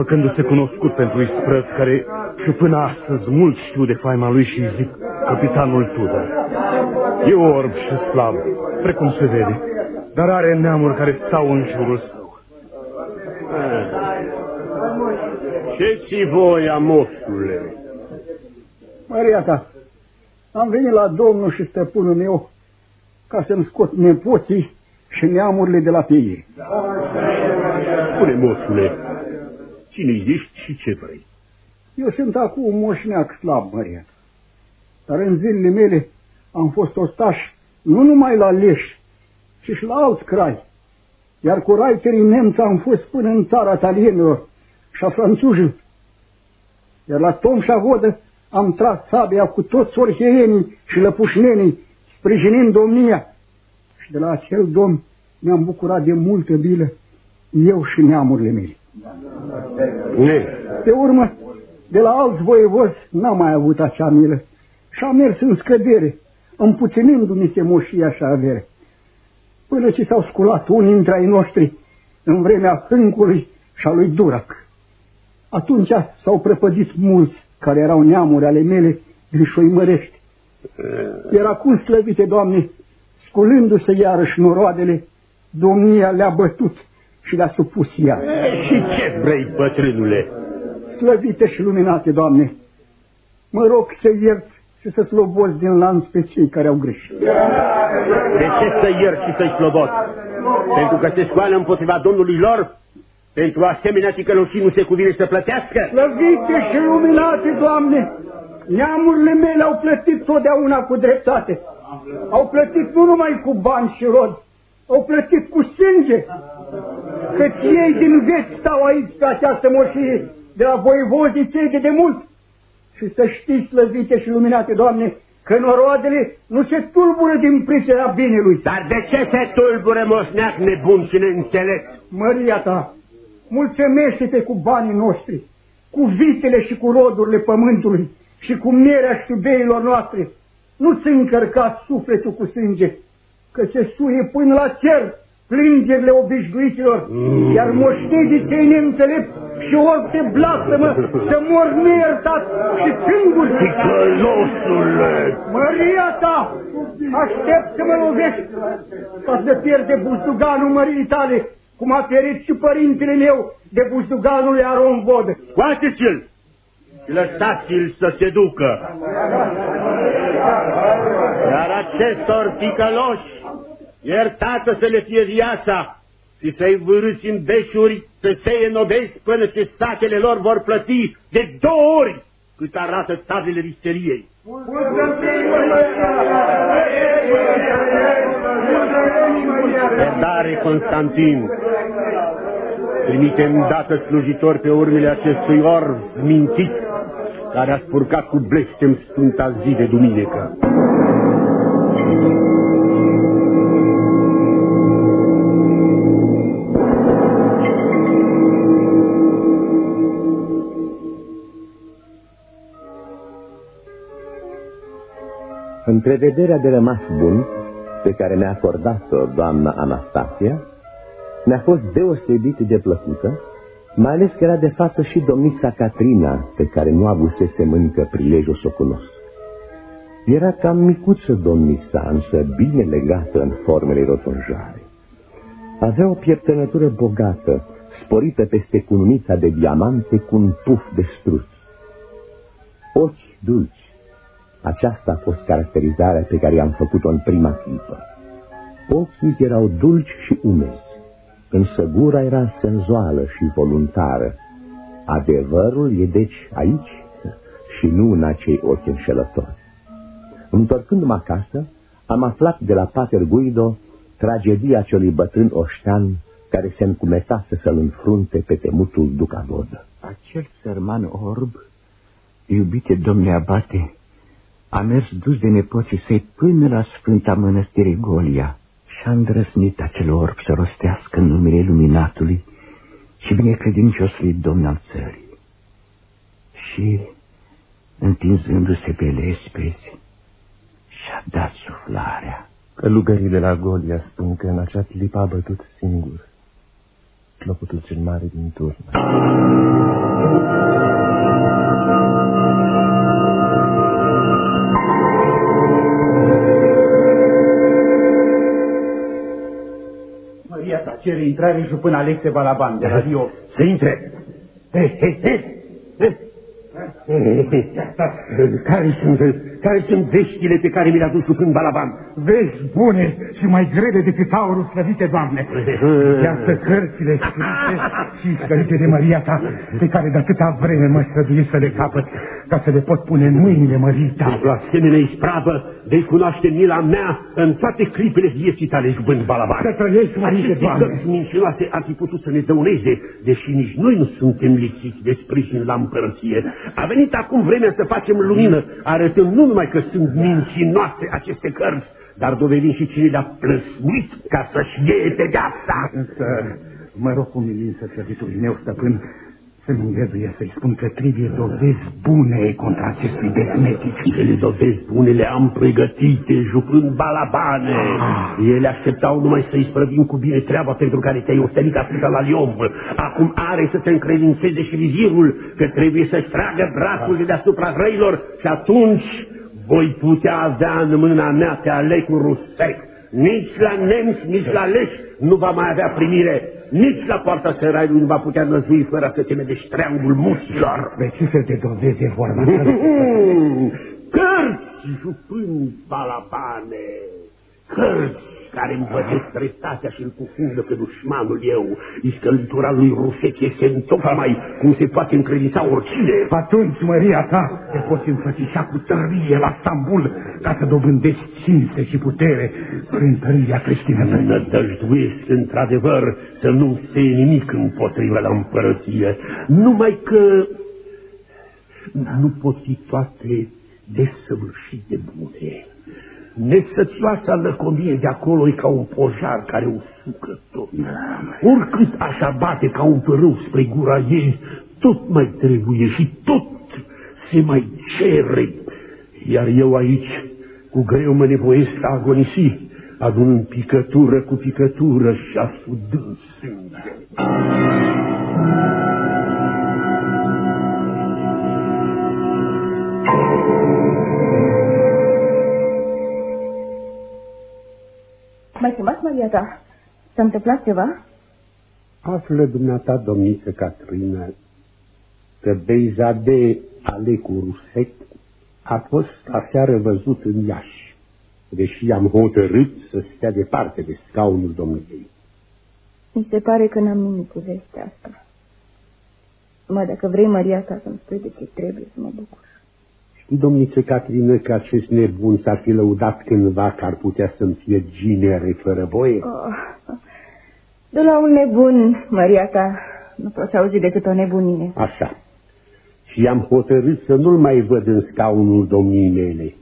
[SPEAKER 23] făcându-se cunoscut pentru isprăți care și până astăzi mulți știu de faima lui și zic capitanul Tudor. E orb și slab, precum se vede, dar are neamuri care stau în jurul său.
[SPEAKER 13] Ce ți voia, moșule?
[SPEAKER 10] Maria ta, am venit la domnul și stăpânul meu ca să-mi scot nepoții și neamurile de la pe ei.
[SPEAKER 13] Spune, moșule, cine ești și ce vrei?
[SPEAKER 10] Eu sunt acum un moșneac slab, Maria. Dar în zilele mele am fost ostaș nu numai la Leș, ci și la alți crai. Iar cu raiterii nemți am fost până în țara italienilor și a franțuzilor. Iar la Tom și Avodă am tras sabia cu toți orheienii și lăpușnenii, sprijinind domnia. Și de la acel domn mi-am bucurat de multă bilă, eu și neamurile mele.
[SPEAKER 13] Ne.
[SPEAKER 10] Pe urmă, de la alți voievozi n-am mai avut acea milă și am mers în scădere, împuținindu-mi se moșia și avere. Până ce s-au sculat unii dintre ai noștri în vremea Hâncului și a lui Durac. Atunci s-au prăpădit mulți care erau neamuri ale mele din șoimărești. Iar acum, slăvite, Doamne, sculându-se iarăși noroadele, domnia le-a bătut și le-a supus ea.
[SPEAKER 13] Și ce vrei, bătrânule?
[SPEAKER 10] Slăvite și luminate, Doamne, mă rog să iert și să slobozi din lanț pe cei care au greșit.
[SPEAKER 13] De ce să iert și să-i slobot? Pentru că se scoală împotriva Domnului lor? Pentru asemenea ticăloșii nu se cuvine să plătească?
[SPEAKER 10] Slăvite și luminate, Doamne, neamurile mele au plătit totdeauna cu dreptate. Au plătit nu numai cu bani și rod, au plătit cu sânge. Căci ei din veți stau aici pe această moșie de la voievozii cei de demult. Și să știți, slăvite și luminate, Doamne, că noroadele nu se tulbură din pricina binelui.
[SPEAKER 13] Dar de ce se tulbură, moșneac nebun și neînțelept?
[SPEAKER 10] Măria ta, mulțumește-te cu banii noștri, cu vitele și cu rodurile pământului și cu mierea șubeilor noastre. Nu-ți încărca sufletul cu sânge, că se suie până la cer plângerile obișnuiților, mm. iar moștezii cei neînțelepți și orice blasfemă să mor neiertat și singuri.
[SPEAKER 13] Ticălosule!
[SPEAKER 10] Măria ta, aștept să mă lovești ca să pierde buzduganul mării tale, cum a pierit și părintele meu de buzduganul lui Aron Vodă.
[SPEAKER 13] Scoateți-l! Lăsați-l să se ducă! Iar acestor ticăloși iertată să le fie viața și să-i vârâți în beșuri, să se înobezi până ce satele lor vor plăti de două ori cât arată tablele risteriei. Dare Constantin, trimite îndată slujitori pe urmele acestui orb mintit, care a spurcat cu blestem sfânta zi de duminică.
[SPEAKER 3] Întrevederea de rămas bun pe care mi-a acordat-o doamna Anastasia mi-a fost deosebit de plăcută, mai ales că era de față și domnița Catrina, pe care nu avusese încă prilejul să o cunosc. Era cam micuță domnița, însă bine legată în formele rotunjare. Avea o pieptănătură bogată, sporită peste cununița de diamante cu un puf de struț. Ochi dulci, aceasta a fost caracterizarea pe care i-am făcut-o în prima clipă. Ochii erau dulci și umezi, însă gura era senzuală și voluntară. Adevărul e deci aici și nu în acei ochi înșelători. Întorcându-mă acasă, am aflat de la Pater Guido tragedia celui bătrân oștean care se încumetase să-l înfrunte pe temutul Ducavod.
[SPEAKER 14] Acel sărman orb, iubite domne abate, a mers dus de nepoții săi până la Sfânta Mănăstire Golia și a îndrăznit acel orb să rostească în numele Luminatului și binecredinciosului Domn al țării. Și, întinzându-se pe lespezi, și-a dat suflarea.
[SPEAKER 11] Călugării de la Golia spun că în acea clipă a bătut singur clopotul cel mare din turnă.
[SPEAKER 24] Cere intrare jupân Alexe Balaban de la Rio. [LAUGHS]
[SPEAKER 13] Să intre! He, he, he. Care sunt, care sunt veștile pe care mi le-a dus în Balaban?
[SPEAKER 24] Vești bune și mai grele decât aurul slăvite, Doamne. Iată cărțile scrise și scălite de Maria ta, pe care de atâta vreme mă străduie să le capăt, ca să le pot pune în mâinile Mării ta.
[SPEAKER 13] La asemenea ispravă vei cunoaște mila mea în toate clipele vieții tale, jubând Balaban.
[SPEAKER 24] Să trăiești, Marie, Doamne.
[SPEAKER 13] Aceste mincinoase ar fi putut să ne dăuneze, deși nici noi nu suntem lipsiți de sprijin la împărăție. A venit acum vremea să facem lumină, arătând nu numai că sunt mincinoase aceste cărți, dar dovedim și cine le-a plăsmuit ca să-și iei pedeapsa.
[SPEAKER 24] Însă, mă rog cu milință, sărbitul meu stăpân, să-mi îngăduie să-i spun că trebuie dovezi bune contra acestui desmetic.
[SPEAKER 13] Cele dovezi bune le am pregătite, jucând balabane. Ah. Ele așteptau numai să-i sprăvim cu bine treaba pentru care te-ai ostenit atâta la Liom. Acum are să se încredințeze și vizirul că trebuie să-și tragă brațul de deasupra grăilor și atunci voi putea avea în mâna mea pe Alecu Rusec. Nici la nemți, nici la leși nu va mai avea primire nici la poarta săraiului nu va putea năzui fără să teme de ștreangul mușilor.
[SPEAKER 24] De ce fel de doveze vorba?
[SPEAKER 13] Cărți, jupând balabane, cărți care împădesc dreptatea și îl cufundă pe dușmanul eu. Iscălitura lui Rusec este întocmai cum se poate încredința oricine.
[SPEAKER 24] Atunci, Maria ta, te poți înfățișa cu tărie la Stambul ca să dobândești cinste și putere prin tăria creștină.
[SPEAKER 13] Nădăjduiesc, într-adevăr, să nu se nimic împotriva la împărăție. Numai că nu pot fi toate desăvârșit de bune. Nesățioasa lăcomie de acolo e ca un pojar care usucă tot. Oricât așa bate ca un părâu spre gura ei, tot mai trebuie și tot se mai cere. Iar eu aici, cu greu mă nevoiesc să agonisi, adunând picătură cu picătură și asudând sânge.
[SPEAKER 19] Mai chemați, Maria ta? S-a întâmplat ceva?
[SPEAKER 13] Află dumneata, domniță Catrina, că Beizade Alecu Rusec a fost aseară văzut în Iași, deși am hotărât să stea departe de scaunul domniei.
[SPEAKER 19] Mi se pare că n-am nimic cu vestea asta. Mă, dacă vrei, Maria ta, să-mi spui de ce trebuie să mă bucur.
[SPEAKER 13] Știi, domniță Catrină, că acest nebun s-ar fi lăudat cândva că ar putea să-mi fie ginere fără voie?
[SPEAKER 19] Oh, de la un nebun, Maria ta, nu poți auzi decât o nebunie.
[SPEAKER 13] Așa. Și am hotărât să nu-l mai văd în scaunul domnii mele.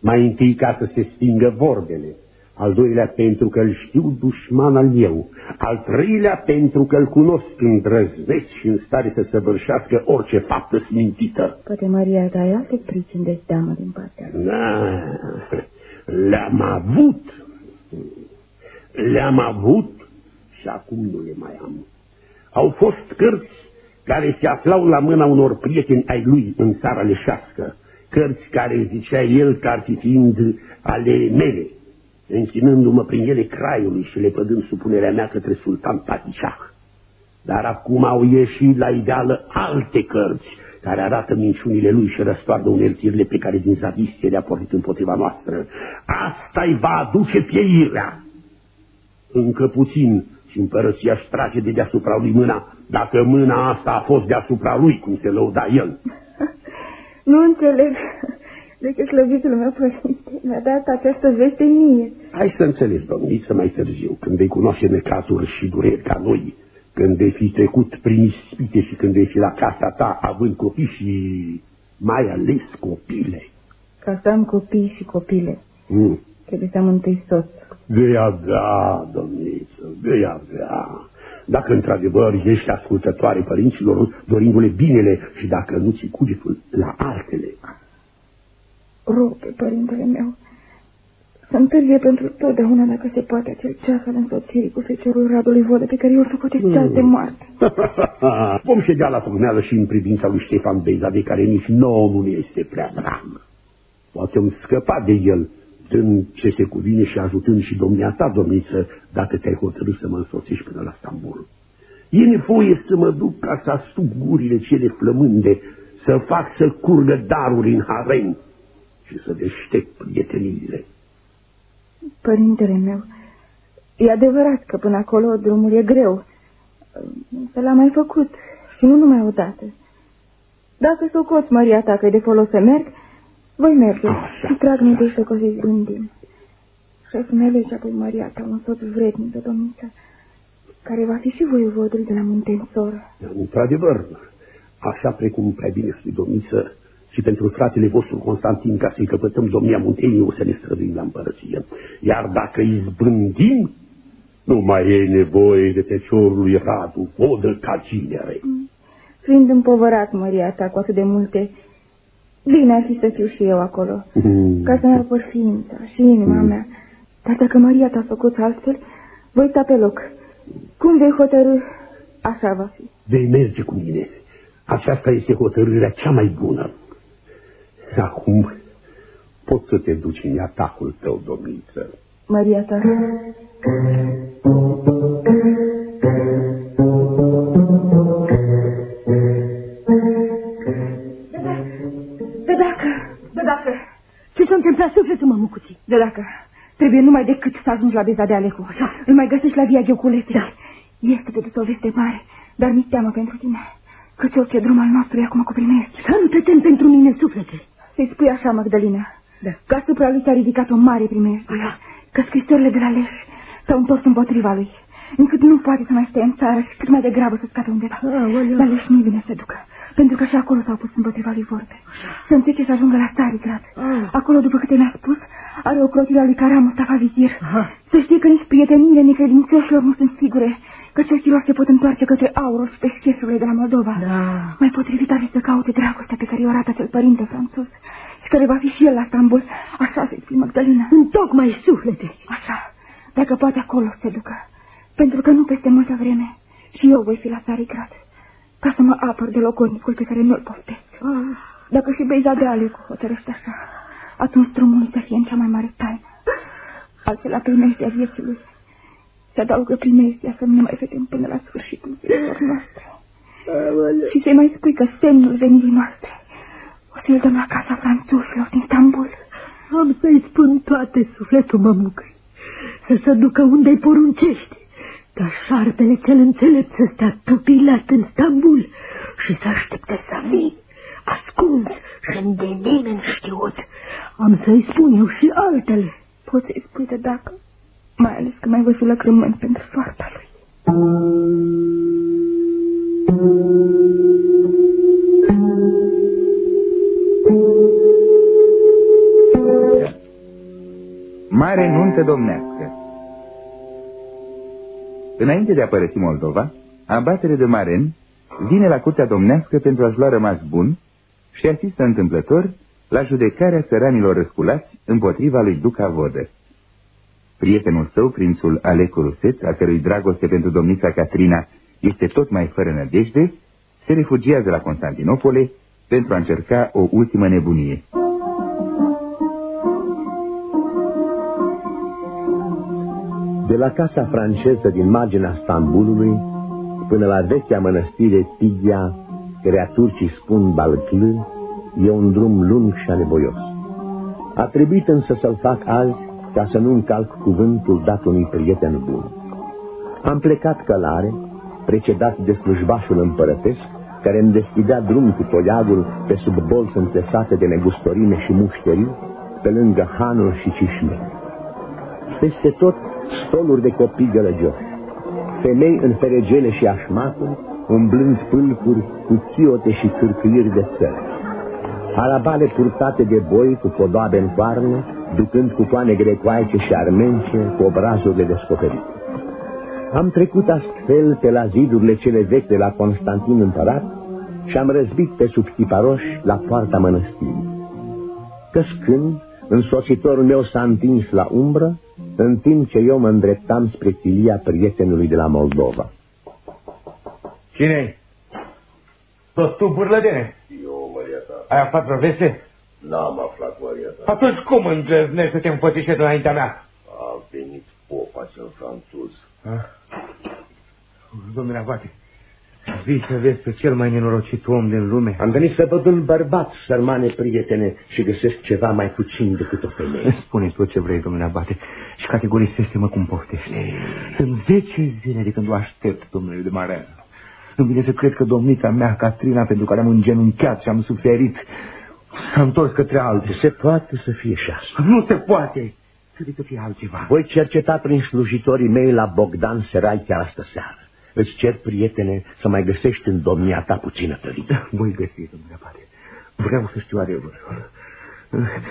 [SPEAKER 13] Mai întâi ca să se stingă vorbele al doilea pentru că îl știu dușman al meu, al treilea pentru că îl cunosc îndrăzneț și în stare să săvârșească orice faptă smintită.
[SPEAKER 19] Poate, Maria, ta ai alte pricini de teamă din partea lui.
[SPEAKER 13] Da, le-am avut, le-am avut și acum nu le mai am. Au fost cărți care se aflau la mâna unor prieteni ai lui în țara leșească, cărți care zicea el că ar fi fiind ale mele închinându-mă prin ele craiului și lepădând supunerea mea către sultan Paticah. Dar acum au ieșit la ideală alte cărți care arată minciunile lui și răstoardă unerțirile pe care din zadistie le-a pornit împotriva noastră. Asta-i va aduce pieirea. Încă puțin și împărăția își trage de deasupra lui mâna, dacă mâna asta a fost deasupra lui, cum se lăuda el. [LAUGHS]
[SPEAKER 19] Nu înțeleg de că slăvitul meu părinte mi-a dat această veste mie.
[SPEAKER 13] Hai să înțelegi, domniță, mai târziu, când vei cunoaște necazuri și dureri ca noi, când vei fi trecut prin ispite și când vei fi la casa ta având copii și mai ales copile.
[SPEAKER 19] Ca să am copii și copile,
[SPEAKER 13] mm.
[SPEAKER 19] trebuie să am întâi soț.
[SPEAKER 13] Vei avea, domniță, vei avea. Dacă într-adevăr ești ascultătoare părinților, dorindu-le binele și dacă nu ți cugetul la altele,
[SPEAKER 19] rog pe părintele meu să întârzie pentru totdeauna, dacă se poate, acel ceas al însoțirii cu feciorul Radului Vodă, pe care eu îl socotesc mm. de moarte. [LAUGHS]
[SPEAKER 13] Vom ședea la tocmeală și în privința lui Ștefan Beiza, de care nici nouă nu este prea dramă. Poate îmi scăpa de el, dând ce se cuvine și ajutând și domnia ta, domniță, dacă te-ai hotărât să mă însoțești până la Stambul. E nevoie să mă duc ca să asup gurile cele flămânde, să fac să curgă daruri în harem și să deștept prieteniile.
[SPEAKER 19] Părintele meu, e adevărat că până acolo drumul e greu. Să l-am mai făcut și nu numai odată. Dacă socoți Maria ta că e de folos să merg, voi merge Așa. și trag minte să coziți gândim. Și să-mi alegi apoi Maria ta un soț vrednic de domniță, care va fi și voievodul de la Muntensor.
[SPEAKER 13] Într-adevăr, așa precum prea bine spui domniță, și pentru fratele vostru Constantin ca să-i căpătăm domnia Munteniei o să ne străduim la împărăție. Iar dacă izbândim, nu mai e nevoie de feciorul lui Radu, vodă ca ginere. Mm.
[SPEAKER 19] Fiind împovărat, Maria ta, cu atât de multe, bine ar fi să fiu și eu acolo, mm. ca să ne apăr ființa și inima mm. mea. Dar dacă Maria ta a făcut altfel, voi sta pe loc. Cum vei hotărâ, așa va fi.
[SPEAKER 13] Vei merge cu mine. Aceasta este hotărârea cea mai bună. Acum poți să te duci în atacul tău, domniță.
[SPEAKER 19] Maria ta.
[SPEAKER 17] De dacă, de dacă, ce s-a întâmplat sufletul, mă, mucuții?
[SPEAKER 19] De dacă, trebuie numai decât să ajungi la beza de Alecu. Așa. Îl mai găsești la via Gheoculete. Da. Este de o veste mare, dar mi teamă pentru tine. Căci orice drum al nostru e acum cu primești.
[SPEAKER 17] Să nu te tem pentru mine, suflete.
[SPEAKER 19] Să-i spui așa, Magdalena, da. că asupra lui s-a ridicat o mare primește, că scrisorile de la Leș s-au întors împotriva lui, încât nu poate să mai stea în țară și cât mai degrabă să scape undeva. La Leș nu vine să ducă, pentru că și acolo s-au pus împotriva lui vorbe. Să încerce să ajungă la Starigrad. Ah. Acolo, după câte mi-a spus, are o clotire a lui Kara Mustafa Vizir. Să știi că nici prieteniile necredințoșilor nu sunt sigure, că cerchilor se pot întoarce către aurul și peschesurile de la Moldova.
[SPEAKER 17] Da.
[SPEAKER 19] Mai potrivit ar fi să caute dragostea pe care o arată acel părinte franțuz și care va fi și el la Stambul. Așa se spune Magdalena.
[SPEAKER 17] În tocmai suflete.
[SPEAKER 19] Așa, dacă poate acolo se ducă. Pentru că nu peste multă vreme și eu voi fi la Sarigrad, ca să mă apăr de logodnicul pe care nu-l poftesc. Ah. Dacă și Beiza de Alecu hotărăște așa, atunci drumul să fie în cea mai mare taină. Altfel la primejdea vieții lui se adaugă primejdea să nu mai vedem până la sfârșitul zilelor noastre. Și să-i mai spui că semnul venirii noastre o să-l dăm la casa franțuzilor din Istanbul.
[SPEAKER 17] Am să-i spun toate sufletul, mămucă. Să se ducă unde-i poruncești. ca șarpele cel înțelept să stea tupilat în Stambul și să aștepte să vii, ascuns și de nimeni știut. Am să-i spun eu și altele.
[SPEAKER 19] Poți să-i spui de dacă, mai ales că mai văzut lăcrământ pentru soarta lui.
[SPEAKER 1] Mare nuntă domnească Înainte de a părăsi Moldova, abatele de Maren vine la curtea domnească pentru a-și lua rămas bun și asistă întâmplător la judecarea săranilor răsculați împotriva lui Duca Vodă. Prietenul său, prințul Alecu Ruset, a cărui dragoste pentru domnița Catrina este tot mai fără nădejde, se refugiază la Constantinopole pentru a încerca o ultimă nebunie.
[SPEAKER 3] De la casa franceză din marginea Stambulului până la vechea mănăstire Tigia, care turcii spun Balcl, e un drum lung și anevoios. A trebuit însă să-l fac azi ca să nu încalc cuvântul dat unui prieten bun. Am plecat călare, precedat de slujbașul împărătesc, care îmi deschidea drum cu toiagul pe sub bolți înțesate de negustorime și mușteriu, pe lângă hanuri și cișme. Peste tot stoluri de copii gălăgioși, femei în feregele și așmacuri, umblând pâlcuri cu chiote și cârcâiri de țări. Arabale purtate de boi cu podoabe în coarne, ducând cu coane grecoaice și armence cu obrazurile descoperite. Am trecut astfel pe la zidurile cele vechi de la Constantin Împărat și am răzbit pe sub tiparoși la poarta mănăstirii. Căscând, însoțitorul meu s-a întins la umbră, în timp ce eu mă îndreptam spre filia prietenului de la Moldova.
[SPEAKER 11] Cine-i? Tot tu, bârlădene?
[SPEAKER 25] Eu, Maria ta.
[SPEAKER 11] Ai aflat vreo veste?
[SPEAKER 25] N-am aflat, Maria ta.
[SPEAKER 11] Atunci cum îndrăznești să te împățișezi înaintea mea?
[SPEAKER 25] A venit popa cel francuz.
[SPEAKER 11] Domnule Abate, vii să vezi pe cel mai nenorocit om din lume?
[SPEAKER 3] Am venit să văd un bărbat, sărmane prietene, și găsesc ceva mai puțin decât o femeie. [LAUGHS]
[SPEAKER 11] Spune tot ce vrei, domnule Abate, și categorisește-mă cum poftești. Sunt zece zile de când o aștept, domnule de Mare. Nu vine să cred că domnica mea, Catrina, pentru care am îngenunchiat și am suferit, s-a întors către altul.
[SPEAKER 3] Se poate să fie și asta.
[SPEAKER 11] Nu se poate. Trebuie să fie altceva.
[SPEAKER 3] Voi cerceta prin slujitorii mei la Bogdan Serai chiar astă seară. Îți cer, prietene, să mai găsești în domnia ta puțină tărită.
[SPEAKER 11] Voi găsi, domnule Abate. Vreau să știu adevărul.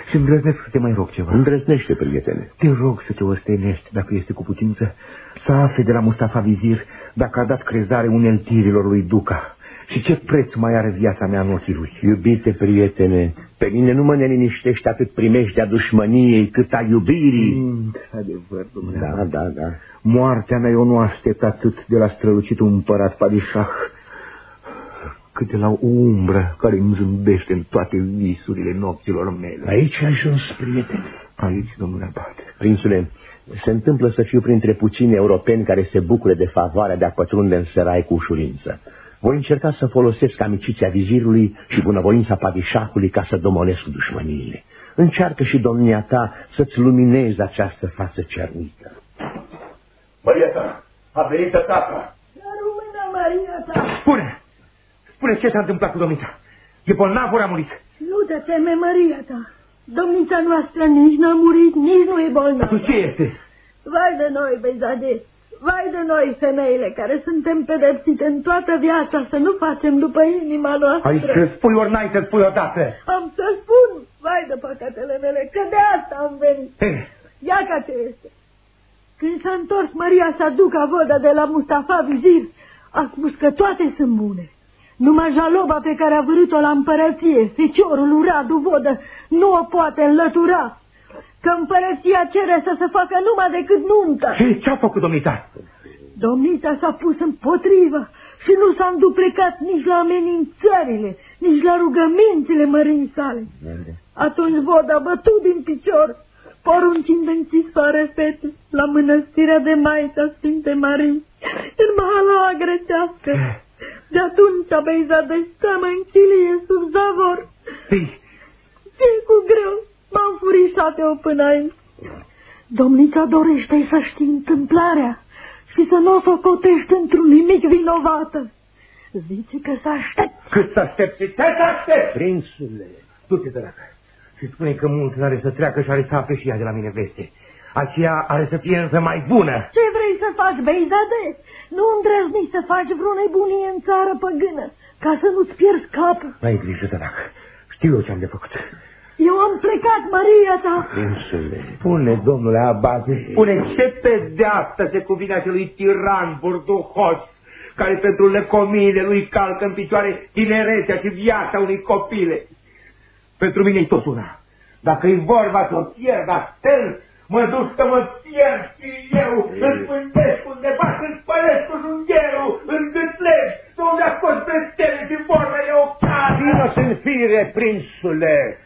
[SPEAKER 11] Și îndrăznesc să te mai rog ceva.
[SPEAKER 3] Îndrăznește, prietene.
[SPEAKER 11] Te rog să te ostenești, dacă este cu putință, să afli de la Mustafa Vizir dacă a dat crezare uneltirilor lui Duca și ce preț mai are viața mea în ochii lui.
[SPEAKER 3] Iubite prietene, pe mine nu mă neliniștește atât primești dușmăniei cât a iubirii.
[SPEAKER 11] Mm, adevăr, domnule.
[SPEAKER 3] Da, da, da.
[SPEAKER 11] Moartea mea eu nu aștept atât de la strălucitul împărat Padișah, cât de la o umbră care îmi zâmbește în toate visurile nopților mele.
[SPEAKER 3] Aici ai ajuns, prietene.
[SPEAKER 11] Aici, domnule Abate.
[SPEAKER 3] Prințule, se întâmplă să fiu printre puțini europeni care se bucură de favoarea de a pătrunde în serai cu ușurință. Voi încerca să folosesc amiciția vizirului și bunăvoința padișahului ca să domolesc dușmăniile. Încearcă și domnia ta să-ți luminezi această față cernită.
[SPEAKER 25] Maria ta, a venit tata.
[SPEAKER 17] Rămână, Maria ta!
[SPEAKER 11] Spune! Spune ce s-a întâmplat cu domnita. E bolnav ori a murit?
[SPEAKER 17] Nu te teme, Maria ta. Domnița noastră nici n-a murit, nici nu e bolnavă.
[SPEAKER 11] Atunci ce este?
[SPEAKER 17] Vai de noi, Bezade, vai de noi, femeile, care suntem pedepsite în toată viața să nu facem după inima noastră.
[SPEAKER 11] Ai să spui ori n-ai să spui odată.
[SPEAKER 17] Am să spun, vai de păcatele mele, că de asta am venit.
[SPEAKER 11] Hey.
[SPEAKER 17] Ia ca ce este. Când s-a întors Maria să aducă vodă de la Mustafa Vizir, a spus că toate sunt bune. Numai jaloba pe care a vărut-o la împărăție, feciorul lui Radu Vodă, nu o poate înlătura. Că împărăția cere să se facă numai decât nuntă.
[SPEAKER 11] Și ce-a făcut domnita?
[SPEAKER 17] Domnita s-a pus împotrivă și nu s-a înduplecat nici la amenințările, nici la rugămințile mării sale. Atunci Vodă a bătut din picior, poruncind închisoare fete la mănăstirea de Maița Sfinte Marii, în mahala grecească. De atunci a beizat de seamă în chilie sub zavor. Și cu greu m-am furișat eu până aici. Domnica dorește să știi întâmplarea și să nu o socotești într-un nimic vinovată. Zice că să aștept.
[SPEAKER 11] Cât să aștepți? Ce să aștept? Prințule, du-te, dragă, și spune că mult are să treacă și are să afle și ea de la mine veste. Aceea are să fie însă mai bună.
[SPEAKER 17] Ce vrei să faci, Beizade? Nu îndrăzni să faci vreo nebunie în țară păgână, ca să nu-ți pierzi capul.
[SPEAKER 11] N-ai grijă, dragă. Știu eu ce am de făcut.
[SPEAKER 17] Eu am plecat, Maria ta.
[SPEAKER 11] Prințule, spune, domnule Abate, spune ce pedeapsă se cuvine acelui tiran burduhos care pentru lăcomiile lui calcă în picioare tinerețea și viața unui copile. Pentru mine e tot una. Dacă e vorba să o pierd astel, mă duc să mă pierd și eu, îl pândesc undeva, îl spălesc cu jungherul, îl gâtlesc, să unde a scos pe stele și vorbele ocazii. Vino să fire, prințule!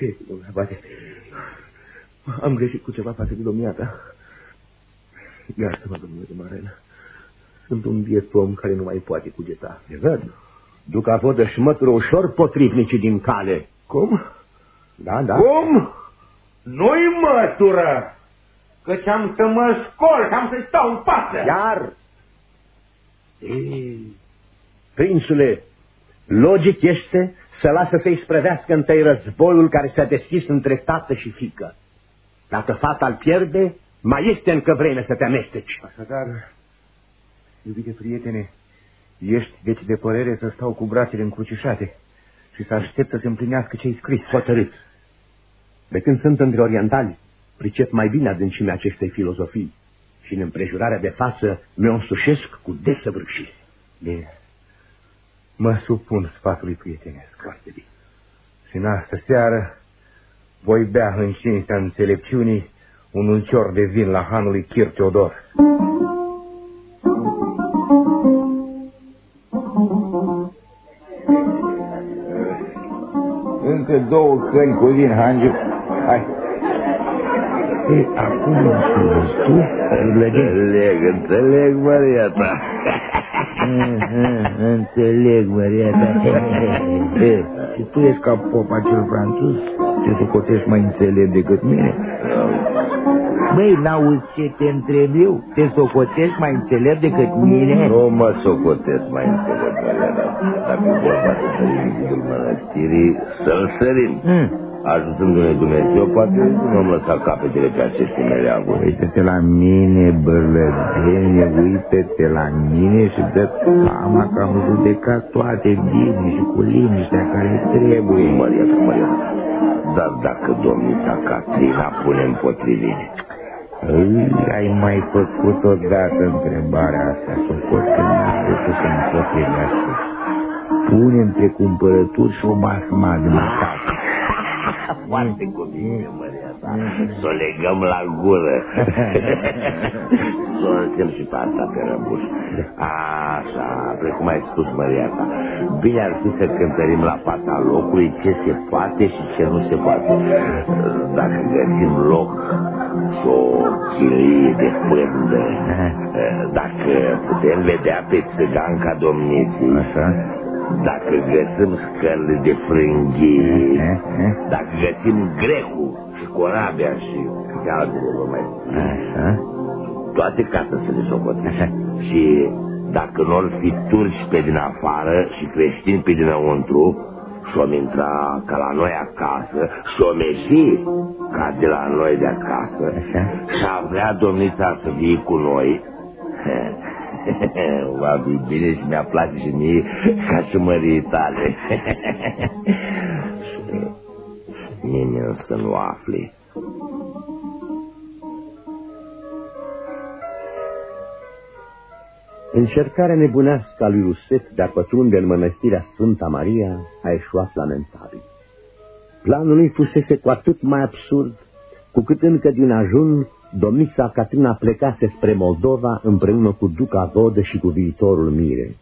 [SPEAKER 11] Ce, domnule Abate? Am greșit cu ceva față de domnia ta. Iartă-mă, domnule de Marena. Sunt un biet om care nu mai poate cugeta.
[SPEAKER 3] E văd. Duc a vodă șmătură ușor potrivnicii din cale.
[SPEAKER 11] Cum?
[SPEAKER 3] Da, da.
[SPEAKER 11] Cum? Nu-i mătură! Căci am să mă scol, am să stau în față.
[SPEAKER 3] Iar? Ei, prințule, logic este să lasă să-i sprăvească întâi războiul care s-a deschis între tată și fică. Dacă fata îl pierde, mai este încă vreme să te amesteci.
[SPEAKER 11] Așadar, iubite prietene, ești deci de părere să stau cu brațele încrucișate și să aștept să se împlinească ce-ai scris.
[SPEAKER 3] Hotărât. De când sunt între orientali, pricep mai bine adâncimea acestei filozofii și în împrejurarea de față mi-o însușesc cu desăvârșire.
[SPEAKER 11] Bine. Mă supun sfatului prietenesc.
[SPEAKER 3] Foarte bine.
[SPEAKER 11] Și în astă seară voi bea în cinstea înțelepciunii un ulcior de vin la hanului Chir Teodor.
[SPEAKER 8] Încă două căni cu vin, Hangiu. Hai.
[SPEAKER 14] E, acum înțelegi tu? Înțeleg, înțeleg, Maria ta. [LAUGHS] Înțeleg, Maria ta. [LAUGHS] Și tu ești ca pop acel franțuz? Te socotești mai înțelept decât mine? Băi, n-auzi ce te întreb eu? Te socotești mai înțelept decât mine?
[SPEAKER 8] Nu mă socotesc mai înțelept, Maria ta. Dacă e vorba să sărim zidul mănăstirii, să-l sărim.
[SPEAKER 14] Mm.
[SPEAKER 8] Ajutându-ne Dumnezeu, poate nu am lăsat capetele pe aceste meleaguri.
[SPEAKER 14] Uită-te la mine, bărlădene, uită-te la mine și dă seama că am judecat toate bine și cu liniștea care trebuie.
[SPEAKER 8] Maria ta, Maria ta. Dar dacă domnita Catrina pune împotrivire,
[SPEAKER 14] Îi, ai mai făcut odată întrebarea asta, socot că n-a putut să mă potrivească. Pune între cumpărături și o basma de mătate.
[SPEAKER 8] Foarte cu bine, Maria ta. Să o legăm la gură. [LAUGHS] Să o lăsăm și pe asta pe răbuș. Așa, precum ai spus, Maria ta. Bine ar fi să cântărim la pata locului ce se poate și ce nu se poate. Dacă găsim loc și o chilie de pândă, dacă putem vedea pe țăganca domniții,
[SPEAKER 14] Așa?
[SPEAKER 8] Dacă găsim scările de frânghii, dacă găsim grecul și corabia și câte altele vă mai spun.
[SPEAKER 14] Așa?
[SPEAKER 8] Toate ca să se le socote. Și dacă nu ar fi turci pe din afară și creștini pe dinăuntru, și om intra ca la noi acasă și om ieși ca de la noi de acasă
[SPEAKER 14] Așa?
[SPEAKER 8] și avea domnița să vie cu noi, [LAUGHS] [LAUGHS] Va fi bine și mi-a place și mie ca și mării tale. și nimeni să nu afli.
[SPEAKER 3] Încercarea nebunească a lui Ruset de a pătrunde în mănăstirea Sfânta Maria a eșuat lamentabil. Planul lui fusese cu atât mai absurd, cu cât încă din ajun domnița Catrina plecase spre Moldova împreună cu Duca Vodă și cu viitorul Mire.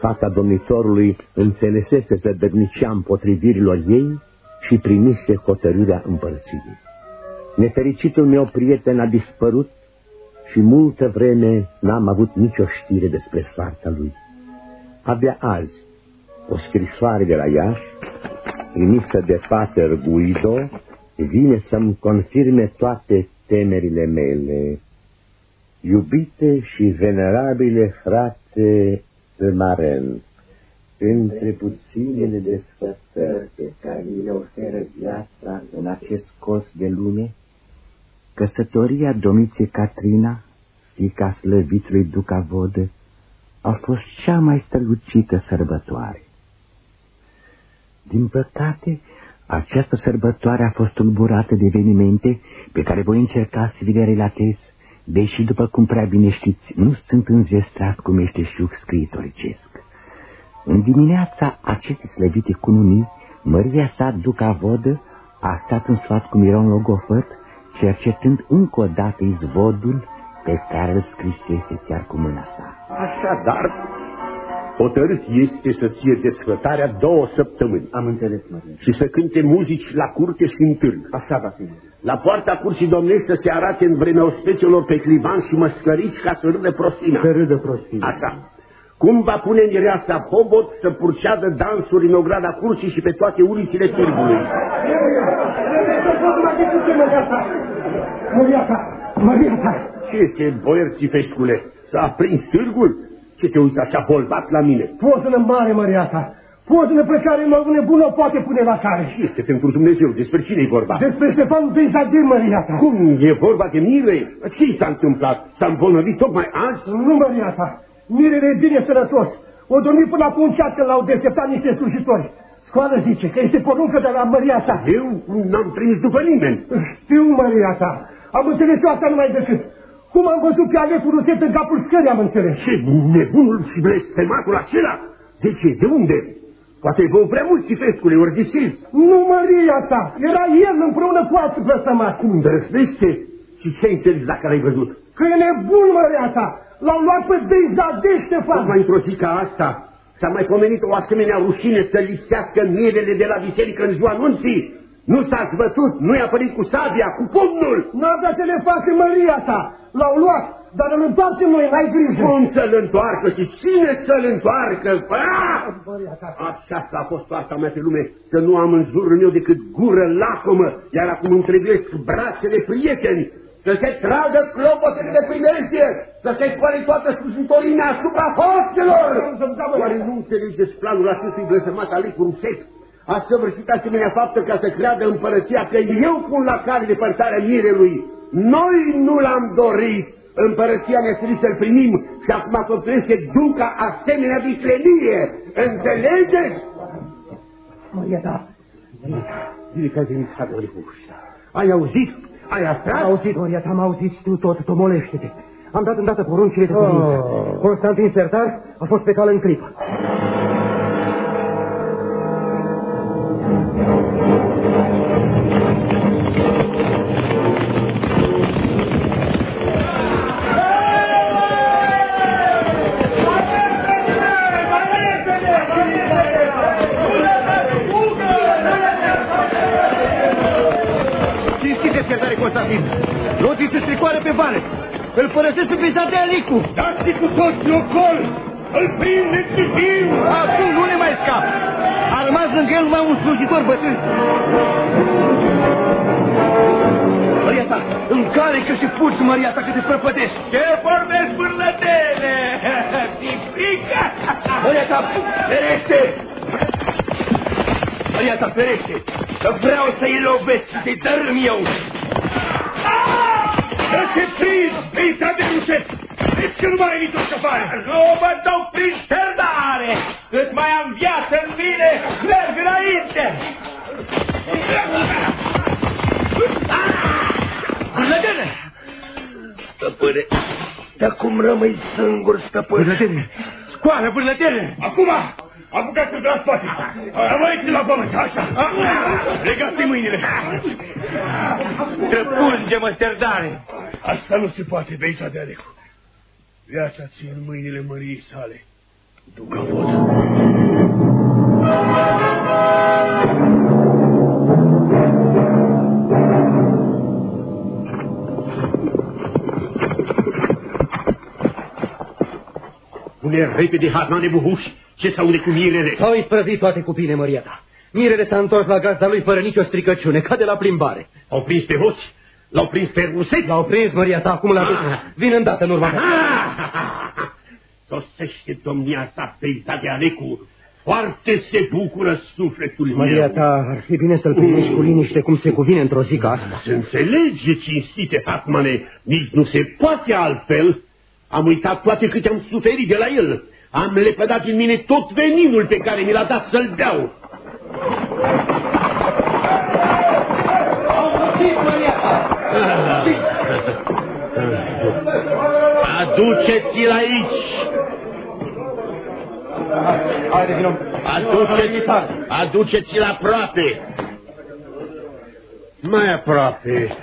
[SPEAKER 3] Fata domnitorului înțelesese să dărnicea împotrivirilor ei și primise hotărârea împărțirii. Nefericitul meu prieten a dispărut și multă vreme n-am avut nicio știre despre soarta lui. Abia azi, o scrisoare de la Iași, trimisă de pater Guido, vine să-mi confirme toate temerile mele.
[SPEAKER 14] Iubite și venerabile frate de Maren, între puținele desfătări pe care mi le oferă viața în acest cos de lume, căsătoria Domiției Catrina, fica slăvitului Duca Vodă, a fost cea mai strălucită sărbătoare. Din păcate, această sărbătoare a fost tulburată de evenimente pe care voi încerca să vi le relatez, deși, după cum prea bine știți, nu sunt înzestrat cu meșteșug scriitoricesc. În dimineața acestei slăvite cununii, Maria sa, Duca Vodă, a stat în sfat cu Miron Logofăt, cercetând încă o dată izvodul pe care îl scrisese chiar cu mâna sa.
[SPEAKER 13] Așadar, hotărât este să ție desfătarea două săptămâni.
[SPEAKER 26] Am înțeles, Maria.
[SPEAKER 13] Și să cânte muzici la curte și în târg.
[SPEAKER 26] Așa va fi.
[SPEAKER 13] La poarta curții domnești să se arate în vremea ospeților pe clivan și măscăriți ca să râdă prostina.
[SPEAKER 26] Să râdă prostina.
[SPEAKER 13] Așa. Cum va pune mireasa Hobot să purceadă dansuri în ograda curții și pe toate ulițile târgului.
[SPEAKER 20] Maria ta, Maria ta.
[SPEAKER 13] Ce este, boier țifeșcule? S-a aprins târgul? Ce te uiți așa bolbat la mine?
[SPEAKER 20] Poză mare, Maria ta. Poză pe care mă nebun o poate pune la care.
[SPEAKER 13] Ce este pentru Dumnezeu? Despre cine e vorba?
[SPEAKER 20] Despre Ștefan Benzadin, Maria ta.
[SPEAKER 13] Cum? E vorba de mire? Ce i s-a întâmplat? S-a îmbolnăvit tocmai azi?
[SPEAKER 20] Nu, Maria ta. Mirele e bine sănătos. O dormi până la puncea când l-au deșteptat niște slujitori. Scoală zice că este poruncă de la Maria ta.
[SPEAKER 13] Eu n-am trimis după nimeni.
[SPEAKER 20] Știu, Maria ta. Am înțeles eu asta numai decât. Cum am văzut pe Alecu Ruset în capul scării, am înțeles.
[SPEAKER 13] Ce nebunul și blestematul acela? De ce? De unde? Poate vă prea mult cifescule, ori disils.
[SPEAKER 20] Nu, Maria ta. Era el împreună cu alții blestemat.
[SPEAKER 13] Cum drăsnește? Și ce ai înțeles dacă l-ai văzut?
[SPEAKER 20] Că e nebun, Maria ta. L-au luat pe Benzade, Ștefan.
[SPEAKER 13] Mai într-o zi ca asta s-a mai pomenit o asemenea rușine să lipsească mirele de la biserică în ziua anunții. Nu s-a zbătut, nu i-a părit cu sabia, cu pumnul.
[SPEAKER 20] N-avea să le facă Maria ta. L-au luat, dar îl întoarcem noi, n-ai grijă.
[SPEAKER 13] Cum să-l întoarcă și cine să-l întoarcă? Așa a fost toată mea pe lume, că nu am în jurul meu decât gură lacomă, iar acum îmi trebuiesc brațele prieteni să se tragă clopotele de primește, să se scoale toată slujitorina asupra hoților. Oare nu înțelegeți planul acestui blesămat al lui Ruset? A săvârșit asemenea faptă ca să creadă împărăția că eu pun la cale depărtarea mirelui. Noi nu l-am dorit. Împărăția ne-a să-l primim și acum construiește duca asemenea viclenie. Înțelegeți?
[SPEAKER 20] Maria ta,
[SPEAKER 13] Maria ta, zile că ai venit să Ai auzit? Ai aflat?
[SPEAKER 27] Am auzit, Maria ta, am auzit, știu tot, tomolește-te. Am dat îndată poruncile de oh. Constantin Sertar a fost pe cală în clipă.
[SPEAKER 28] Îl prinde și viu!
[SPEAKER 8] Acum nu ne mai scap. A rămas lângă el numai un slujitor bătrân. Maria ta, încalecă și fugi, Maria ta, că te sprăpădești.
[SPEAKER 28] Ce vorbești, bârlătele? Ți [LAUGHS] frică? [LAUGHS]
[SPEAKER 8] Maria ta, ferește! Maria ta, ferește! Că vreau să-i lovesc și să-i dărâm eu.
[SPEAKER 28] Să te prind, Peita de Rușet! Vezi că nu mai ai nicio scăpare! Nu mă dau prin șterdare! Cât mai am viață în mine, merg înainte!
[SPEAKER 8] Bârlădene! Stăpâne, de acum rămâi singur, stăpâne. Bârlădene, scoală, bârlădene!
[SPEAKER 28] Acum! Apucați-l de la spate! Rămâneți la pământ, așa! Legați mâinile!
[SPEAKER 8] Trăpunge-mă, sterdare!
[SPEAKER 28] Asta nu se poate, Beisa de Alecu. Viața ți în mâinile măriei sale. Ducă vot.
[SPEAKER 13] Pune repede harna nebuhuș ce s-aude cu mirele?
[SPEAKER 27] S-au isprăvit toate cu bine, Maria ta. Mirele s-a întors la gazda lui fără nicio stricăciune, ca de la plimbare.
[SPEAKER 13] Au prins pe hoți? L-au prins pe Ruset?
[SPEAKER 27] L-au prins, Maria ta, acum l-a dus.
[SPEAKER 13] Ah.
[SPEAKER 27] Vin îndată în urma ta. [LAUGHS]
[SPEAKER 13] Sosește domnia sa pe de Alecu. Foarte se bucură sufletul
[SPEAKER 27] Maria
[SPEAKER 13] meu.
[SPEAKER 27] ta, ar fi bine să-l primești cu liniște cum se cuvine într-o zi ca asta.
[SPEAKER 13] Se înțelege, cinstite Fatmane, nici nu se poate altfel. Am uitat toate câte am suferit de la el. Am lepădat din mine tot veninul pe care mi l-a dat să-l beau. Aduceți-l aici!
[SPEAKER 27] Haide, vină.
[SPEAKER 13] Aduceți, aduceți-l aproape! Mai aproape!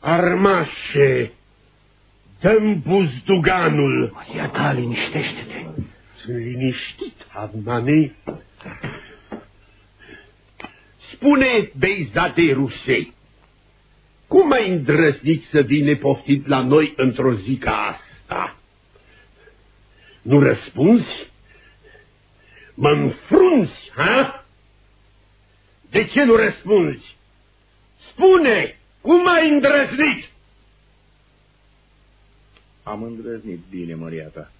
[SPEAKER 13] Armașe! Dăm buzduganul!
[SPEAKER 27] Maria ta, liniștește-te!
[SPEAKER 13] Sunt liniștit, Adnane. Spune, Beizade Rusei, cum ai îndrăznit să vii nepoftit la noi într-o zi ca asta? Nu răspunzi? Mă înfrunzi, ha? De ce nu răspunzi? Spune, cum ai îndrăznit?
[SPEAKER 4] Am îndrăznit bine, măria ta.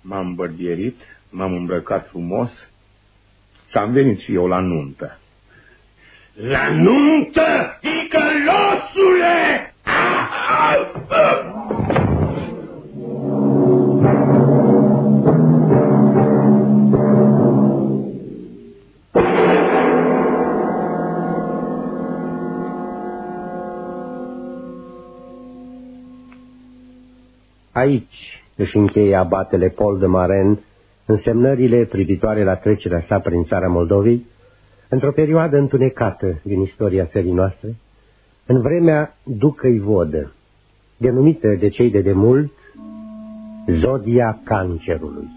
[SPEAKER 4] M-am bărdierit, m-am îmbrăcat frumos și am venit și eu la nuntă.
[SPEAKER 13] La nuntă, ticălosule!
[SPEAKER 2] Aici își încheie abatele Paul de Maren însemnările privitoare la trecerea sa prin țara Moldovei, într-o perioadă întunecată din istoria țării noastre, în vremea Ducăi Vodă, denumită de cei de demult Zodia Cancerului.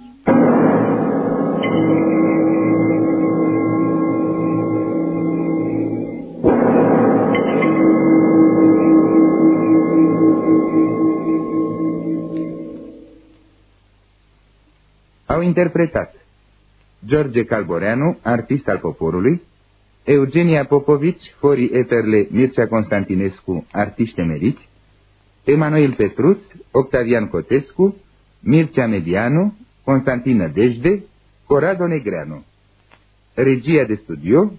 [SPEAKER 1] Au interpretat George Calboreanu, artist al poporului, Eugenia Popovici, Fori Eterle, Mircea Constantinescu, artiști emeriți, Emanuel Petruț, Octavian Cotescu, Mircea Medianu, Constantin Dejde, Corado Negreanu. Regia de studio,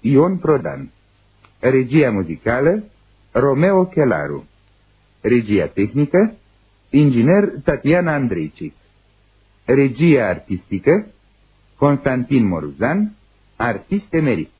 [SPEAKER 1] Ion Prodan. Regia muzicală, Romeo Chelaru. Regia tehnică, inginer Tatiana Andreicic. Regia artistică, Constantin Moruzan, artist emerit.